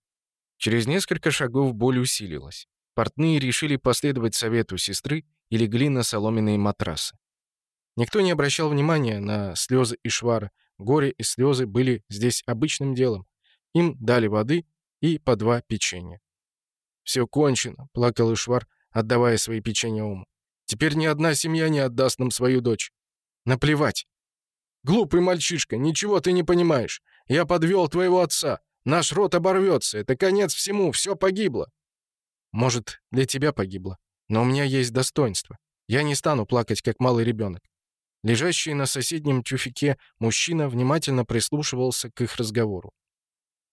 Через несколько шагов боль усилилась. Портные решили последовать совету сестры и легли на соломенные матрасы. Никто не обращал внимания на слезы Ишвара. Горе и слезы были здесь обычным делом. Им дали воды и по два печенья. «Все кончено», — плакал Ишвар, отдавая свои печенья Ому. «Теперь ни одна семья не отдаст нам свою дочь. Наплевать!» «Глупый мальчишка, ничего ты не понимаешь. Я подвел твоего отца. Наш род оборвется. Это конец всему. Все погибло». «Может, для тебя погибло. Но у меня есть достоинство. Я не стану плакать, как малый ребенок». Лежащий на соседнем тюфике мужчина внимательно прислушивался к их разговору.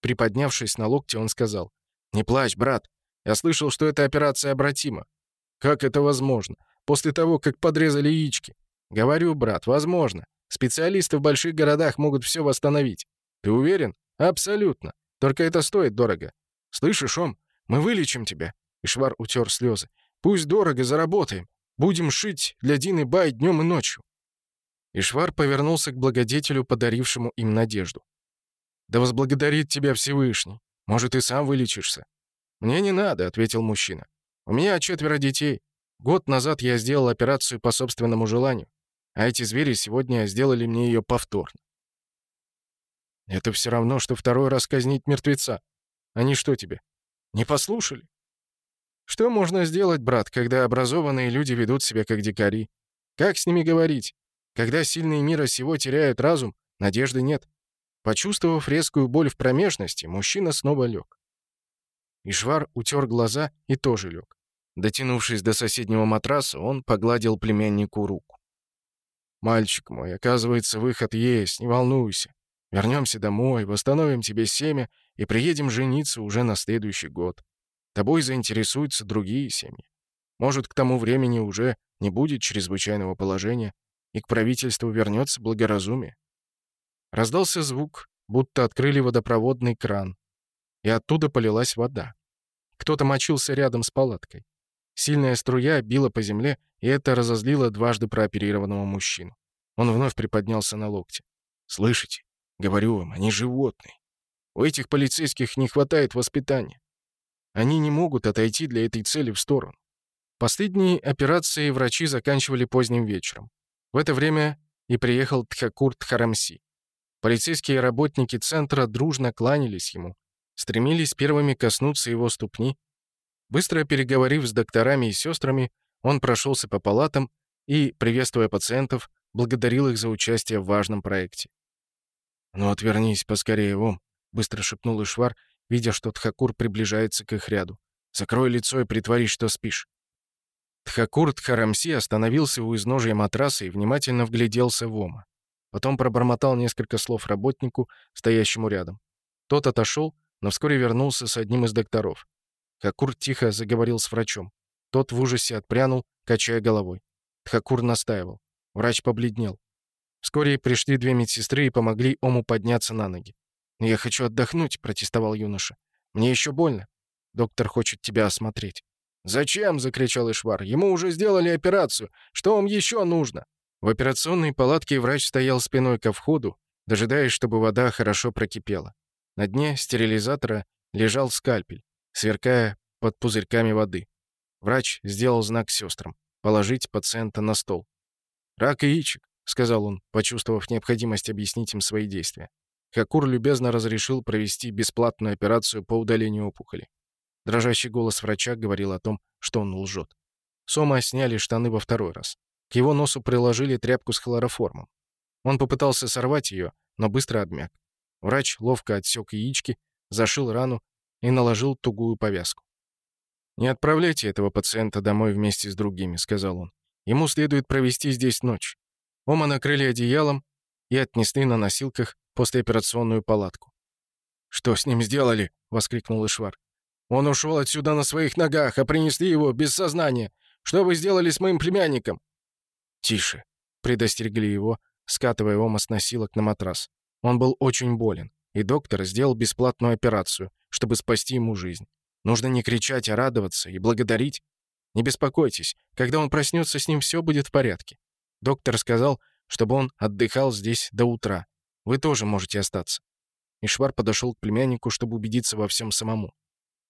Приподнявшись на локте, он сказал, «Не плачь, брат. Я слышал, что эта операция обратима. Как это возможно? После того, как подрезали яички. Говорю, брат, возможно. Специалисты в больших городах могут все восстановить. Ты уверен? Абсолютно. Только это стоит дорого. Слышишь, Ом, мы вылечим тебя. Ишвар утер слезы. Пусть дорого заработаем. Будем шить для Дины Бай днем и ночью. Ишвар повернулся к благодетелю, подарившему им надежду. «Да возблагодарит тебя Всевышний. Может, и сам вылечишься. «Мне не надо», — ответил мужчина. «У меня четверо детей. Год назад я сделал операцию по собственному желанию, а эти звери сегодня сделали мне ее повторно». «Это все равно, что второй раз казнить мертвеца. Они что тебе, не послушали?» «Что можно сделать, брат, когда образованные люди ведут себя как дикари? Как с ними говорить? Когда сильные мира сего теряют разум, надежды нет». Почувствовав резкую боль в промежности, мужчина снова лег. Ишвар утер глаза и тоже лег. Дотянувшись до соседнего матраса, он погладил племяннику руку. «Мальчик мой, оказывается, выход есть, не волнуйся. Вернемся домой, восстановим тебе семя и приедем жениться уже на следующий год. Тобой заинтересуются другие семьи. Может, к тому времени уже не будет чрезвычайного положения, и к правительству вернется благоразумие». Раздался звук, будто открыли водопроводный кран и оттуда полилась вода. Кто-то мочился рядом с палаткой. Сильная струя била по земле, и это разозлило дважды прооперированного мужчину. Он вновь приподнялся на локте. «Слышите? Говорю вам, они животные. У этих полицейских не хватает воспитания. Они не могут отойти для этой цели в сторону». Последние операции врачи заканчивали поздним вечером. В это время и приехал Тхакур Тхарамси. Полицейские работники центра дружно кланялись ему, стремились первыми коснуться его ступни. Быстро переговорив с докторами и сестрами, он прошелся по палатам и, приветствуя пациентов, благодарил их за участие в важном проекте. «Ну, отвернись поскорее, Ом», — быстро шепнул Ишвар, видя, что Тхакур приближается к их ряду. «Закрой лицо и притворись, что спишь». Тхакур Тхарамси остановился у изножия матраса и внимательно вгляделся в Ома. Потом пробормотал несколько слов работнику, стоящему рядом. Тот отошел, но вскоре вернулся с одним из докторов. Хакур тихо заговорил с врачом. Тот в ужасе отпрянул, качая головой. Тхакур настаивал. Врач побледнел. Вскоре пришли две медсестры и помогли Ому подняться на ноги. «Я хочу отдохнуть», — протестовал юноша. «Мне еще больно. Доктор хочет тебя осмотреть». «Зачем?» — закричал Ишвар. «Ему уже сделали операцию. Что вам еще нужно?» В операционной палатке врач стоял спиной ко входу, дожидаясь, чтобы вода хорошо прокипела. На дне стерилизатора лежал скальпель, сверкая под пузырьками воды. Врач сделал знак сестрам положить пациента на стол. «Рак яичек», — сказал он, почувствовав необходимость объяснить им свои действия. Хакур любезно разрешил провести бесплатную операцию по удалению опухоли. Дрожащий голос врача говорил о том, что он лжет. Сома сняли штаны во второй раз. К его носу приложили тряпку с хлороформом. Он попытался сорвать ее, но быстро обмяк. Врач ловко отсек яички, зашил рану и наложил тугую повязку. «Не отправляйте этого пациента домой вместе с другими», — сказал он. «Ему следует провести здесь ночь». Ома накрыли одеялом и отнесли на носилках послеоперационную палатку. «Что с ним сделали?» — воскликнул Ишвар. «Он ушел отсюда на своих ногах, а принесли его без сознания. Что вы сделали с моим племянником?» «Тише», — предостерегли его, скатывая Ома с носилок на матрас. Он был очень болен, и доктор сделал бесплатную операцию, чтобы спасти ему жизнь. Нужно не кричать, а радоваться и благодарить. Не беспокойтесь, когда он проснется, с ним все будет в порядке. Доктор сказал, чтобы он отдыхал здесь до утра. Вы тоже можете остаться. Ишвар подошел к племяннику, чтобы убедиться во всем самому.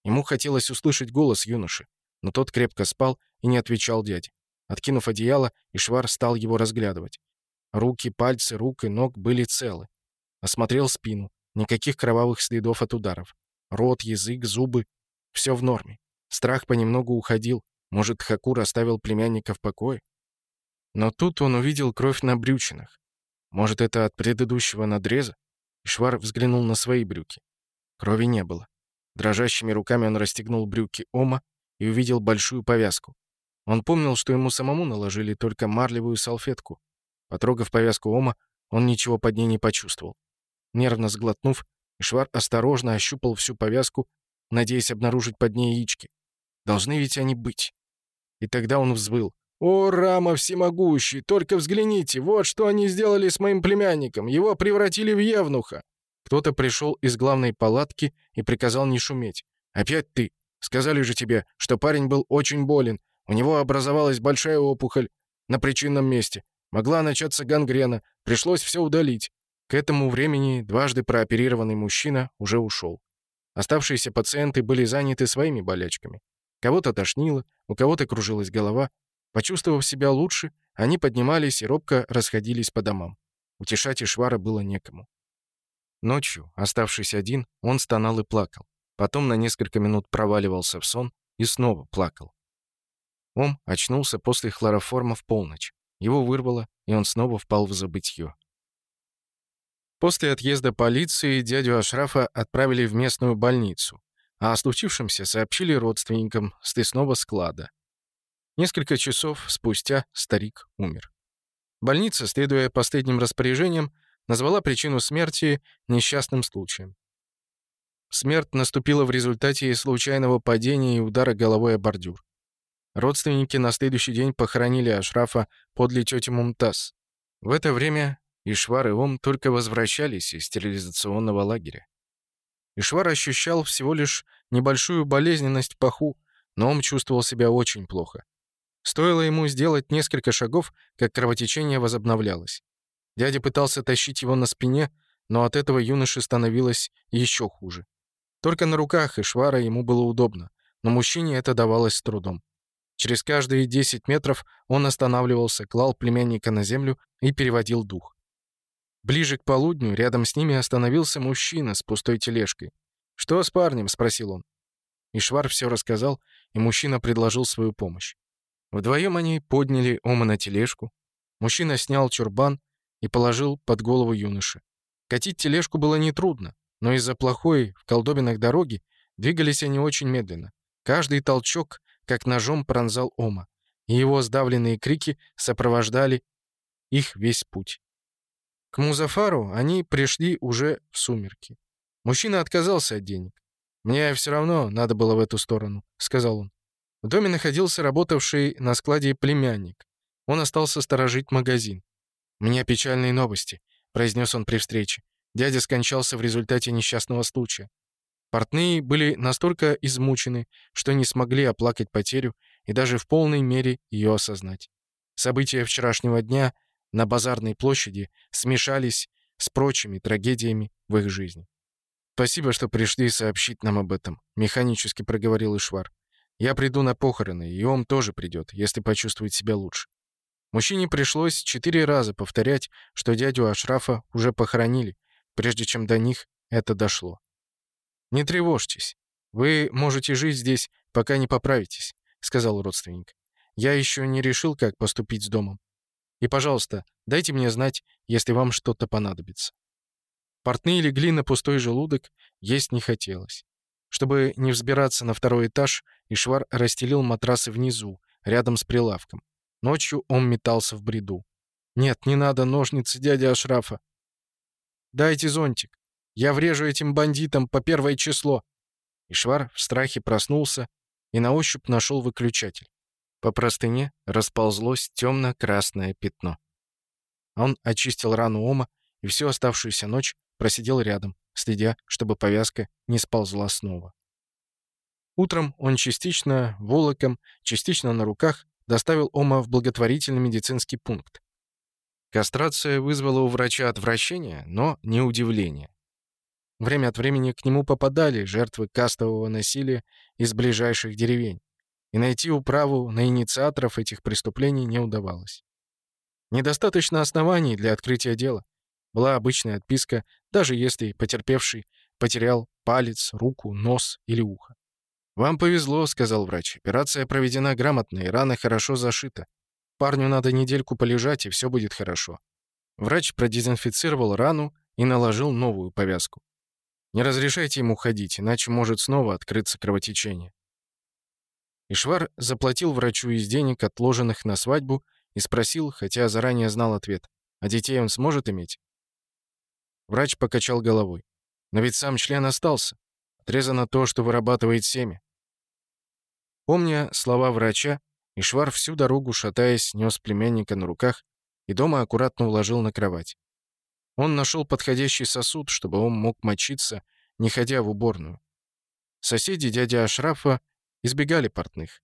Ему хотелось услышать голос юноши, но тот крепко спал и не отвечал дяде. Откинув одеяло, Ишвар стал его разглядывать. Руки, пальцы, рук и ног были целы. Осмотрел спину. Никаких кровавых следов от ударов. Рот, язык, зубы. Все в норме. Страх понемногу уходил. Может, Хакур оставил племянника в покое? Но тут он увидел кровь на брючинах. Может, это от предыдущего надреза? Ишвар взглянул на свои брюки. Крови не было. Дрожащими руками он расстегнул брюки Ома и увидел большую повязку. Он помнил, что ему самому наложили только марлевую салфетку. Потрогав повязку Ома, он ничего под ней не почувствовал. Нервно сглотнув, Ишвар осторожно ощупал всю повязку, надеясь обнаружить под ней яички. Должны ведь они быть. И тогда он взвыл. «О, Рама всемогущий, только взгляните, вот что они сделали с моим племянником, его превратили в евнуха!» Кто-то пришел из главной палатки и приказал не шуметь. «Опять ты! Сказали же тебе, что парень был очень болен, у него образовалась большая опухоль на причинном месте, могла начаться гангрена, пришлось все удалить. К этому времени дважды прооперированный мужчина уже ушел. Оставшиеся пациенты были заняты своими болячками. Кого-то тошнило, у кого-то кружилась голова. Почувствовав себя лучше, они поднимались и робко расходились по домам. Утешать Ишвара было некому. Ночью, оставшись один, он стонал и плакал. Потом на несколько минут проваливался в сон и снова плакал. Он очнулся после хлороформа в полночь. Его вырвало, и он снова впал в забытье. После отъезда полиции дядю Ашрафа отправили в местную больницу, а о случившемся сообщили родственникам с тесного склада. Несколько часов спустя старик умер. Больница, следуя последним распоряжениям, назвала причину смерти несчастным случаем. Смерть наступила в результате случайного падения и удара головой о бордюр. Родственники на следующий день похоронили Ашрафа подле тети Мумтаз. В это время Ишвар и Ом только возвращались из стерилизационного лагеря. Ишвар ощущал всего лишь небольшую болезненность в паху, но Ом чувствовал себя очень плохо. Стоило ему сделать несколько шагов, как кровотечение возобновлялось. Дядя пытался тащить его на спине, но от этого юноше становилось еще хуже. Только на руках Ишвара ему было удобно, но мужчине это давалось с трудом. Через каждые 10 метров он останавливался, клал племянника на землю и переводил дух. Ближе к полудню рядом с ними остановился мужчина с пустой тележкой. «Что с парнем?» — спросил он. Ишвар все рассказал, и мужчина предложил свою помощь. Вдвоем они подняли Ома на тележку. Мужчина снял чурбан и положил под голову юноши. Катить тележку было нетрудно, но из-за плохой в колдобинах дороги двигались они очень медленно. Каждый толчок, как ножом, пронзал Ома, и его сдавленные крики сопровождали их весь путь. Музафару они пришли уже в сумерки. Мужчина отказался от денег. «Мне все равно надо было в эту сторону», — сказал он. В доме находился работавший на складе племянник. Он остался сторожить магазин. Мне печальные новости», — произнес он при встрече. Дядя скончался в результате несчастного случая. Портные были настолько измучены, что не смогли оплакать потерю и даже в полной мере ее осознать. События вчерашнего дня на базарной площади смешались с прочими трагедиями в их жизни. «Спасибо, что пришли сообщить нам об этом», — механически проговорил Ишвар. «Я приду на похороны, и он тоже придет, если почувствует себя лучше». Мужчине пришлось четыре раза повторять, что дядю Ашрафа уже похоронили, прежде чем до них это дошло. «Не тревожьтесь. Вы можете жить здесь, пока не поправитесь», — сказал родственник. «Я еще не решил, как поступить с домом. И, пожалуйста, дайте мне знать, если вам что-то понадобится». Портные легли на пустой желудок, есть не хотелось. Чтобы не взбираться на второй этаж, Ишвар расстелил матрасы внизу, рядом с прилавком. Ночью он метался в бреду. «Нет, не надо ножницы дядя Ашрафа. Дайте зонтик. Я врежу этим бандитам по первое число». Ишвар в страхе проснулся и на ощупь нашел выключатель. По простыне расползлось темно-красное пятно. Он очистил рану Ома и всю оставшуюся ночь просидел рядом, следя, чтобы повязка не сползла снова. Утром он частично волоком, частично на руках доставил Ома в благотворительный медицинский пункт. Кастрация вызвала у врача отвращение, но не удивление. Время от времени к нему попадали жертвы кастового насилия из ближайших деревень и найти управу на инициаторов этих преступлений не удавалось. Недостаточно оснований для открытия дела. Была обычная отписка, даже если потерпевший потерял палец, руку, нос или ухо. «Вам повезло», — сказал врач. «Операция проведена грамотно, и рана хорошо зашита. Парню надо недельку полежать, и все будет хорошо». Врач продезинфицировал рану и наложил новую повязку. «Не разрешайте ему ходить, иначе может снова открыться кровотечение». Ишвар заплатил врачу из денег, отложенных на свадьбу, и спросил, хотя заранее знал ответ, а детей он сможет иметь? Врач покачал головой. Но ведь сам член остался. Отрезано то, что вырабатывает семя. Помня слова врача, Ишвар всю дорогу, шатаясь, нес племянника на руках и дома аккуратно уложил на кровать. Он нашел подходящий сосуд, чтобы он мог мочиться, не ходя в уборную. Соседи дядя Ашрафа избегали портных.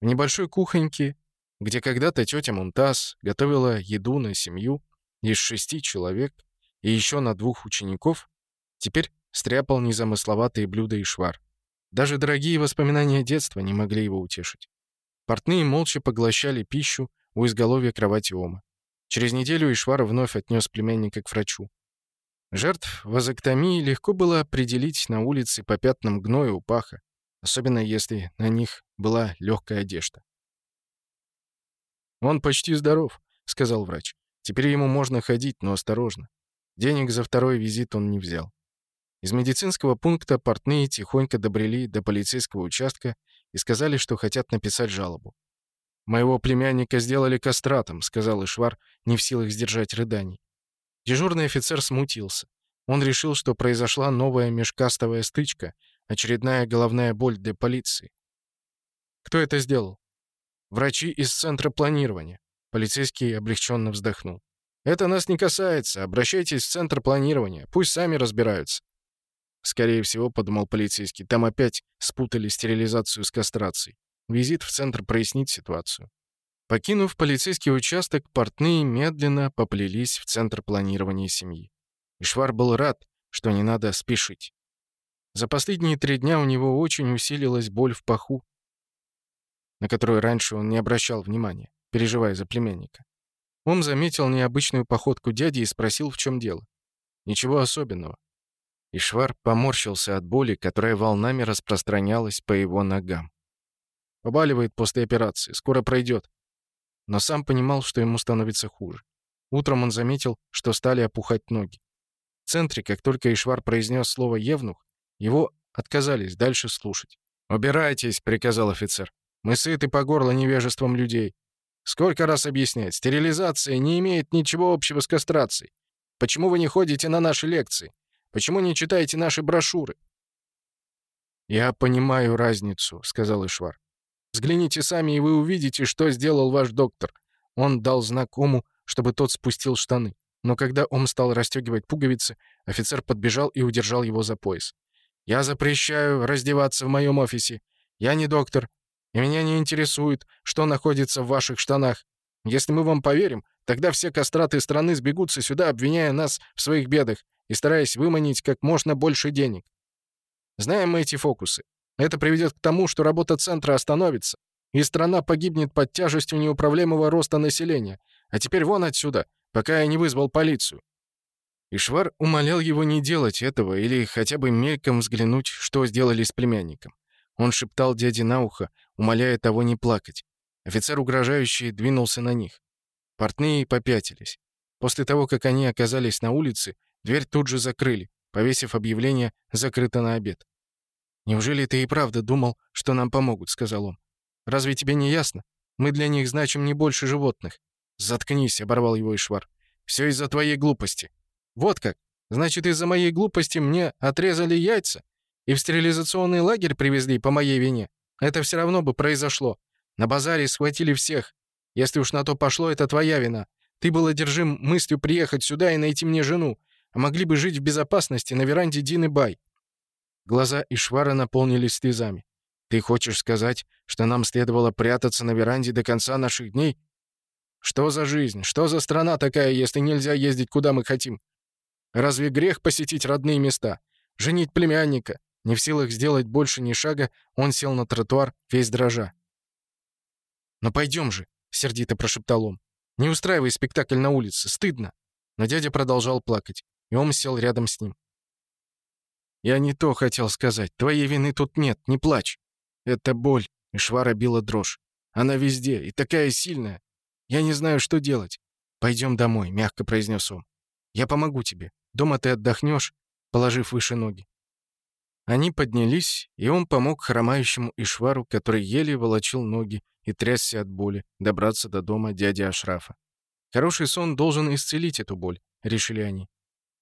В небольшой кухоньке, где когда-то тетя Мунтаз готовила еду на семью из шести человек и еще на двух учеников, теперь стряпал незамысловатые блюда и швар. Даже дорогие воспоминания детства не могли его утешить. Портные молча поглощали пищу у изголовья кровати Ома. Через неделю Ишвар вновь отнес племянника к врачу. Жертв вазоктомии легко было определить на улице по пятнам гноя у паха особенно если на них была легкая одежда. «Он почти здоров», — сказал врач. «Теперь ему можно ходить, но осторожно. Денег за второй визит он не взял». Из медицинского пункта портные тихонько добрели до полицейского участка и сказали, что хотят написать жалобу. «Моего племянника сделали кастратом», — сказал Ишвар, не в силах сдержать рыданий. Дежурный офицер смутился. Он решил, что произошла новая межкастовая стычка, Очередная головная боль для полиции. Кто это сделал? Врачи из Центра планирования. Полицейский облегченно вздохнул. Это нас не касается. Обращайтесь в Центр планирования. Пусть сами разбираются. Скорее всего, подумал полицейский, там опять спутали стерилизацию с кастрацией. Визит в центр прояснит ситуацию. Покинув полицейский участок, портные медленно поплелись в центр планирования семьи. Ишвар был рад, что не надо спешить. За последние три дня у него очень усилилась боль в паху, на которую раньше он не обращал внимания, переживая за племянника. Он заметил необычную походку дяди и спросил, в чем дело. Ничего особенного. И Швар поморщился от боли, которая волнами распространялась по его ногам. Побаливает после операции, скоро пройдет. Но сам понимал, что ему становится хуже. Утром он заметил, что стали опухать ноги. В центре, как только Ишвар произнес слово «евнух», его отказались дальше слушать. «Убирайтесь», — приказал офицер. «Мы сыты по горло невежеством людей. Сколько раз объяснять, стерилизация не имеет ничего общего с кастрацией. Почему вы не ходите на наши лекции? Почему не читаете наши брошюры?» «Я понимаю разницу», — сказал Ишвар. «Взгляните сами, и вы увидите, что сделал ваш доктор. Он дал знак знакому, чтобы тот спустил штаны. Но когда он стал расстегивать пуговицы, офицер подбежал и удержал его за пояс. Я запрещаю раздеваться в моем офисе. Я не доктор, и меня не интересует, что находится в ваших штанах. Если мы вам поверим, тогда все кастраты страны сбегутся сюда, обвиняя нас в своих бедах и стараясь выманить как можно больше денег. Знаем мы эти фокусы. Это приведет к тому, что работа центра остановится, и страна погибнет под тяжестью неуправляемого роста населения. А теперь вон отсюда, пока я не вызвал полицию. Ишвар умолял его не делать этого или хотя бы мельком взглянуть, что сделали с племянником. Он шептал дяде на ухо, умоляя того не плакать. Офицер угрожающий двинулся на них. Портные попятились. После того, как они оказались на улице, дверь тут же закрыли, повесив объявление «Закрыто на обед». «Неужели ты и правда думал, что нам помогут?» — сказал он. «Разве тебе не ясно? Мы для них значим не больше животных». «Заткнись», — оборвал его Ишвар. «Все из-за твоей глупости. Вот как. Значит, из-за моей глупости мне отрезали яйца и в стерилизационный лагерь привезли по моей вине. Это все равно бы произошло. На базаре схватили всех. Если уж на то пошло, это твоя вина. Ты был одержим мыслью приехать сюда и найти мне жену, а могли бы жить в безопасности на веранде Дины Бай». Глаза Ишвара наполнились слезами. «Ты хочешь сказать, что нам следовало прятаться на веранде до конца наших дней? Что за жизнь? Что за страна такая, если нельзя ездить, куда мы хотим? Разве грех посетить родные места? Женить племянника? Не в силах сделать больше ни шага, он сел на тротуар, весь дрожа. Но пойдем же», — сердито прошептал он. «Не устраивай спектакль на улице, стыдно». Но дядя продолжал плакать, и он сел рядом с ним. «Я не то хотел сказать. Твоей вины тут нет, не плачь». «Это боль», — и Швара била дрожь. «Она везде, и такая сильная. Я не знаю, что делать». «Пойдем домой», — мягко произнес он. «Я помогу тебе. Дома ты отдохнешь, положив выше ноги». Они поднялись, и он помог хромающему Ишвару, который еле волочил ноги и трясся от боли, добраться до дома дяди Ашрафа. «Хороший сон должен исцелить эту боль», — решили они.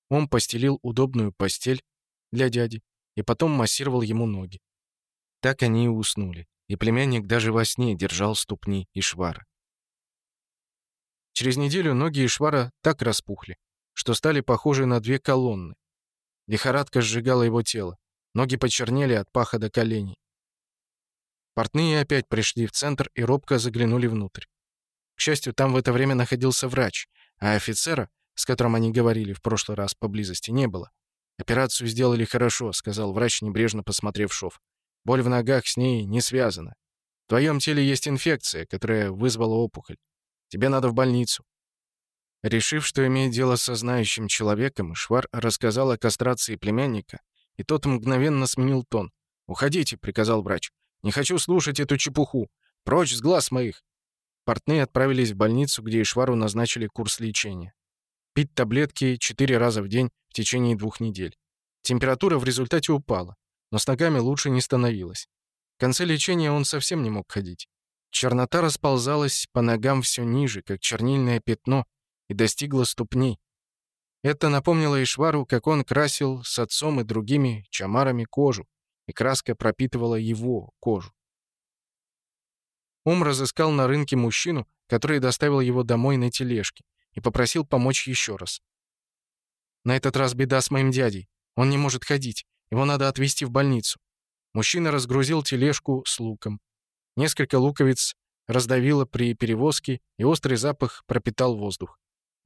Он постелил удобную постель для дяди и потом массировал ему ноги. Так они и уснули, и племянник даже во сне держал ступни Ишвара. Через неделю ноги Ишвара так распухли, что стали похожи на две колонны. Лихорадка сжигала его тело. Ноги почернели от паха до коленей. Портные опять пришли в центр и робко заглянули внутрь. К счастью, там в это время находился врач, а офицера, с которым они говорили в прошлый раз, поблизости не было. «Операцию сделали хорошо», — сказал врач, небрежно посмотрев шов. «Боль в ногах с ней не связана. В твоем теле есть инфекция, которая вызвала опухоль. Тебе надо в больницу. Решив, что имеет дело со знающим человеком, Швар рассказал о кастрации племянника, и тот мгновенно сменил тон. «Уходите», — приказал врач. «Не хочу слушать эту чепуху. Прочь с глаз моих!» Портные отправились в больницу, где Ишвару назначили курс лечения. Пить таблетки четыре раза в день в течение двух недель. Температура в результате упала, но с ногами лучше не становилось. В конце лечения он совсем не мог ходить. Чернота расползалась по ногам все ниже, как чернильное пятно, и достигла ступней. Это напомнило Ишвару, как он красил с отцом и другими чамарами кожу, и краска пропитывала его кожу. Ум разыскал на рынке мужчину, который доставил его домой на тележке, и попросил помочь еще раз. «На этот раз беда с моим дядей. Он не может ходить. Его надо отвезти в больницу». Мужчина разгрузил тележку с луком. Несколько луковиц раздавило при перевозке, и острый запах пропитал воздух.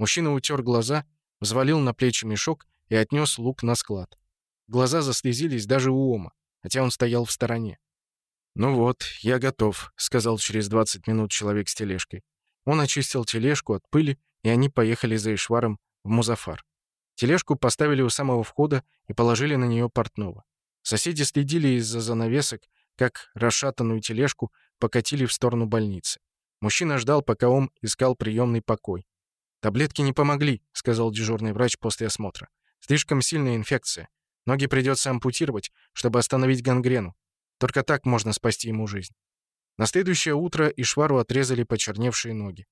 Мужчина утер глаза, взвалил на плечи мешок и отнес лук на склад. Глаза заслезились даже у Ома, хотя он стоял в стороне. «Ну вот, я готов», — сказал через 20 минут человек с тележкой. Он очистил тележку от пыли, и они поехали за Ишваром в Музафар. Тележку поставили у самого входа и положили на нее портного. Соседи следили из-за занавесок, как расшатанную тележку покатили в сторону больницы. Мужчина ждал, пока он искал приемный покой. «Таблетки не помогли», — сказал дежурный врач после осмотра. «Слишком сильная инфекция. Ноги придется ампутировать, чтобы остановить гангрену. Только так можно спасти ему жизнь». На следующее утро Ишвару отрезали почерневшие ноги.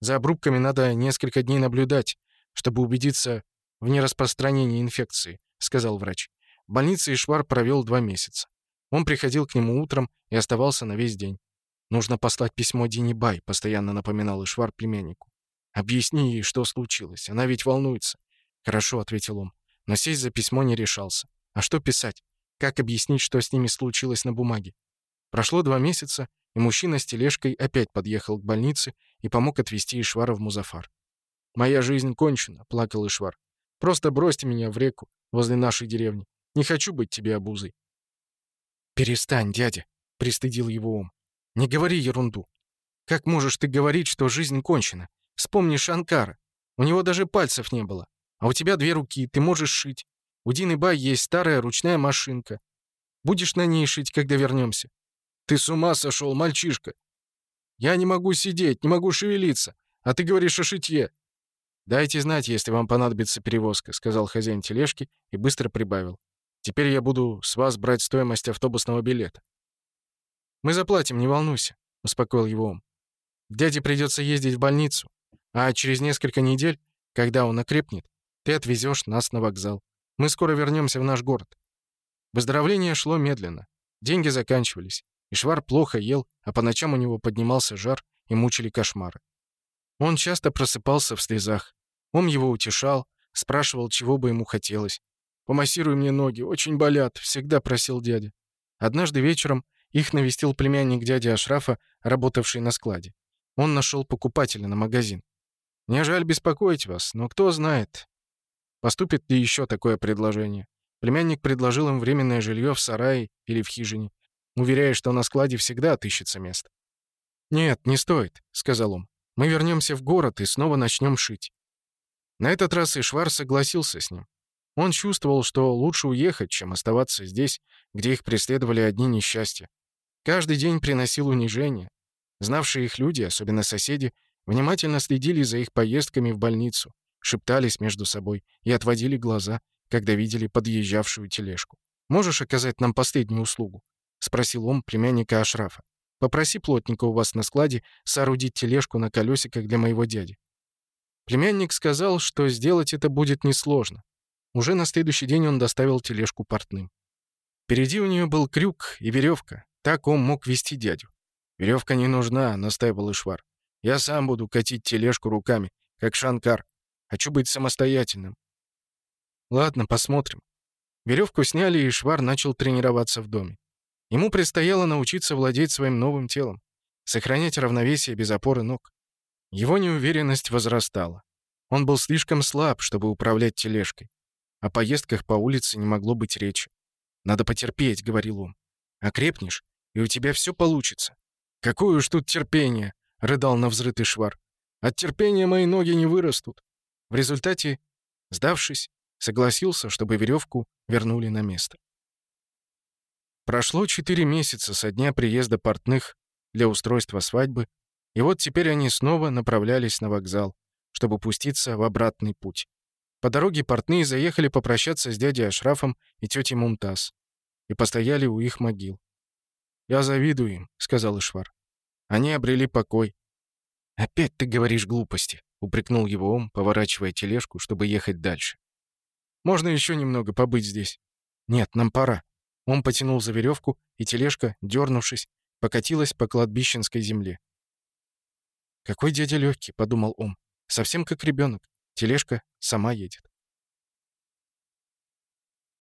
За обрубками надо несколько дней наблюдать, чтобы убедиться в нераспространении инфекции, сказал врач. В больнице Ишвар провел два месяца. Он приходил к нему утром и оставался на весь день. «Нужно послать письмо Динибай», — постоянно напоминал Ишвар племяннику. Объясни ей, что случилось. Она ведь волнуется». «Хорошо», — ответил он. Но сесть за письмо не решался. «А что писать? Как объяснить, что с ними случилось на бумаге?» Прошло два месяца, и мужчина с тележкой опять подъехал к больнице и помог отвезти Ишвара в Музафар. «Моя жизнь кончена», — плакал Ишвар. «Просто бросьте меня в реку возле нашей деревни. Не хочу быть тебе обузой». «Перестань, дядя», — пристыдил его ум. «Не говори ерунду. Как можешь ты говорить, что жизнь кончена? Вспомни Шанкара, У него даже пальцев не было. А у тебя две руки, ты можешь шить. У Дины Бай есть старая ручная машинка. Будешь на ней шить, когда вернемся. Ты с ума сошел, мальчишка. Я не могу сидеть, не могу шевелиться. А ты говоришь о шитье. «Дайте знать, если вам понадобится перевозка», — сказал хозяин тележки и быстро прибавил. «Теперь я буду с вас брать стоимость автобусного билета». «Мы заплатим, не волнуйся», — успокоил его он. «Дяде придется ездить в больницу. А через несколько недель, когда он окрепнет, ты отвезешь нас на вокзал. Мы скоро вернемся в наш город». Выздоровление шло медленно. Деньги заканчивались. и Ишвар плохо ел, а по ночам у него поднимался жар и мучили кошмары. Он часто просыпался в слезах. Он его утешал, спрашивал, чего бы ему хотелось. «Помассируй мне ноги, очень болят», — всегда просил дядя. Однажды вечером их навестил племянник дяди Ашрафа, работавший на складе. Он нашел покупателя на магазин. Мне жаль беспокоить вас, но кто знает, поступит ли еще такое предложение. Племянник предложил им временное жилье в сарае или в хижине, уверяя, что на складе всегда отыщется место. «Нет, не стоит», — сказал он. «Мы вернемся в город и снова начнем шить». На этот раз и Ишвар согласился с ним. Он чувствовал, что лучше уехать, чем оставаться здесь, где их преследовали одни несчастья. Каждый день приносил унижение. Знавшие их люди, особенно соседи, Внимательно следили за их поездками в больницу, шептались между собой и отводили глаза, когда видели подъезжавшую тележку. «Можешь оказать нам последнюю услугу?» — спросил он племянника Ашрафа. «Попроси плотника у вас на складе соорудить тележку на колесиках для моего дяди». Племянник сказал, что сделать это будет несложно. Уже на следующий день он доставил тележку портным. Впереди у нее был крюк и веревка. Так он мог вести дядю. «Веревка не нужна», — настаивал Ишвар. Я сам буду катить тележку руками, как Шанкар. Хочу быть самостоятельным. Ладно, посмотрим. Веревку сняли, и Швар начал тренироваться в доме. Ему предстояло научиться владеть своим новым телом, сохранять равновесие без опоры ног. Его неуверенность возрастала. Он был слишком слаб, чтобы управлять тележкой. О поездках по улице не могло быть речи. «Надо потерпеть», — говорил он. «Окрепнешь, и у тебя все получится». «Какое уж тут терпение!» — рыдал на взрытый швар. «От терпения мои ноги не вырастут». В результате, сдавшись, согласился, чтобы веревку вернули на место. Прошло четыре месяца со дня приезда портных для устройства свадьбы, и вот теперь они снова направлялись на вокзал, чтобы пуститься в обратный путь. По дороге портные заехали попрощаться с дядей Ашрафом и тетей Мумтаз и постояли у их могил. «Я завидую им», — сказал Ишвар. Они обрели покой. «Опять ты говоришь глупости», — упрекнул его он, поворачивая тележку, чтобы ехать дальше. «Можно еще немного побыть здесь?» «Нет, нам пора». Он потянул за веревку, и тележка, дернувшись, покатилась по кладбищенской земле. «Какой дядя легкий», — подумал он. «Совсем как ребенок. Тележка сама едет».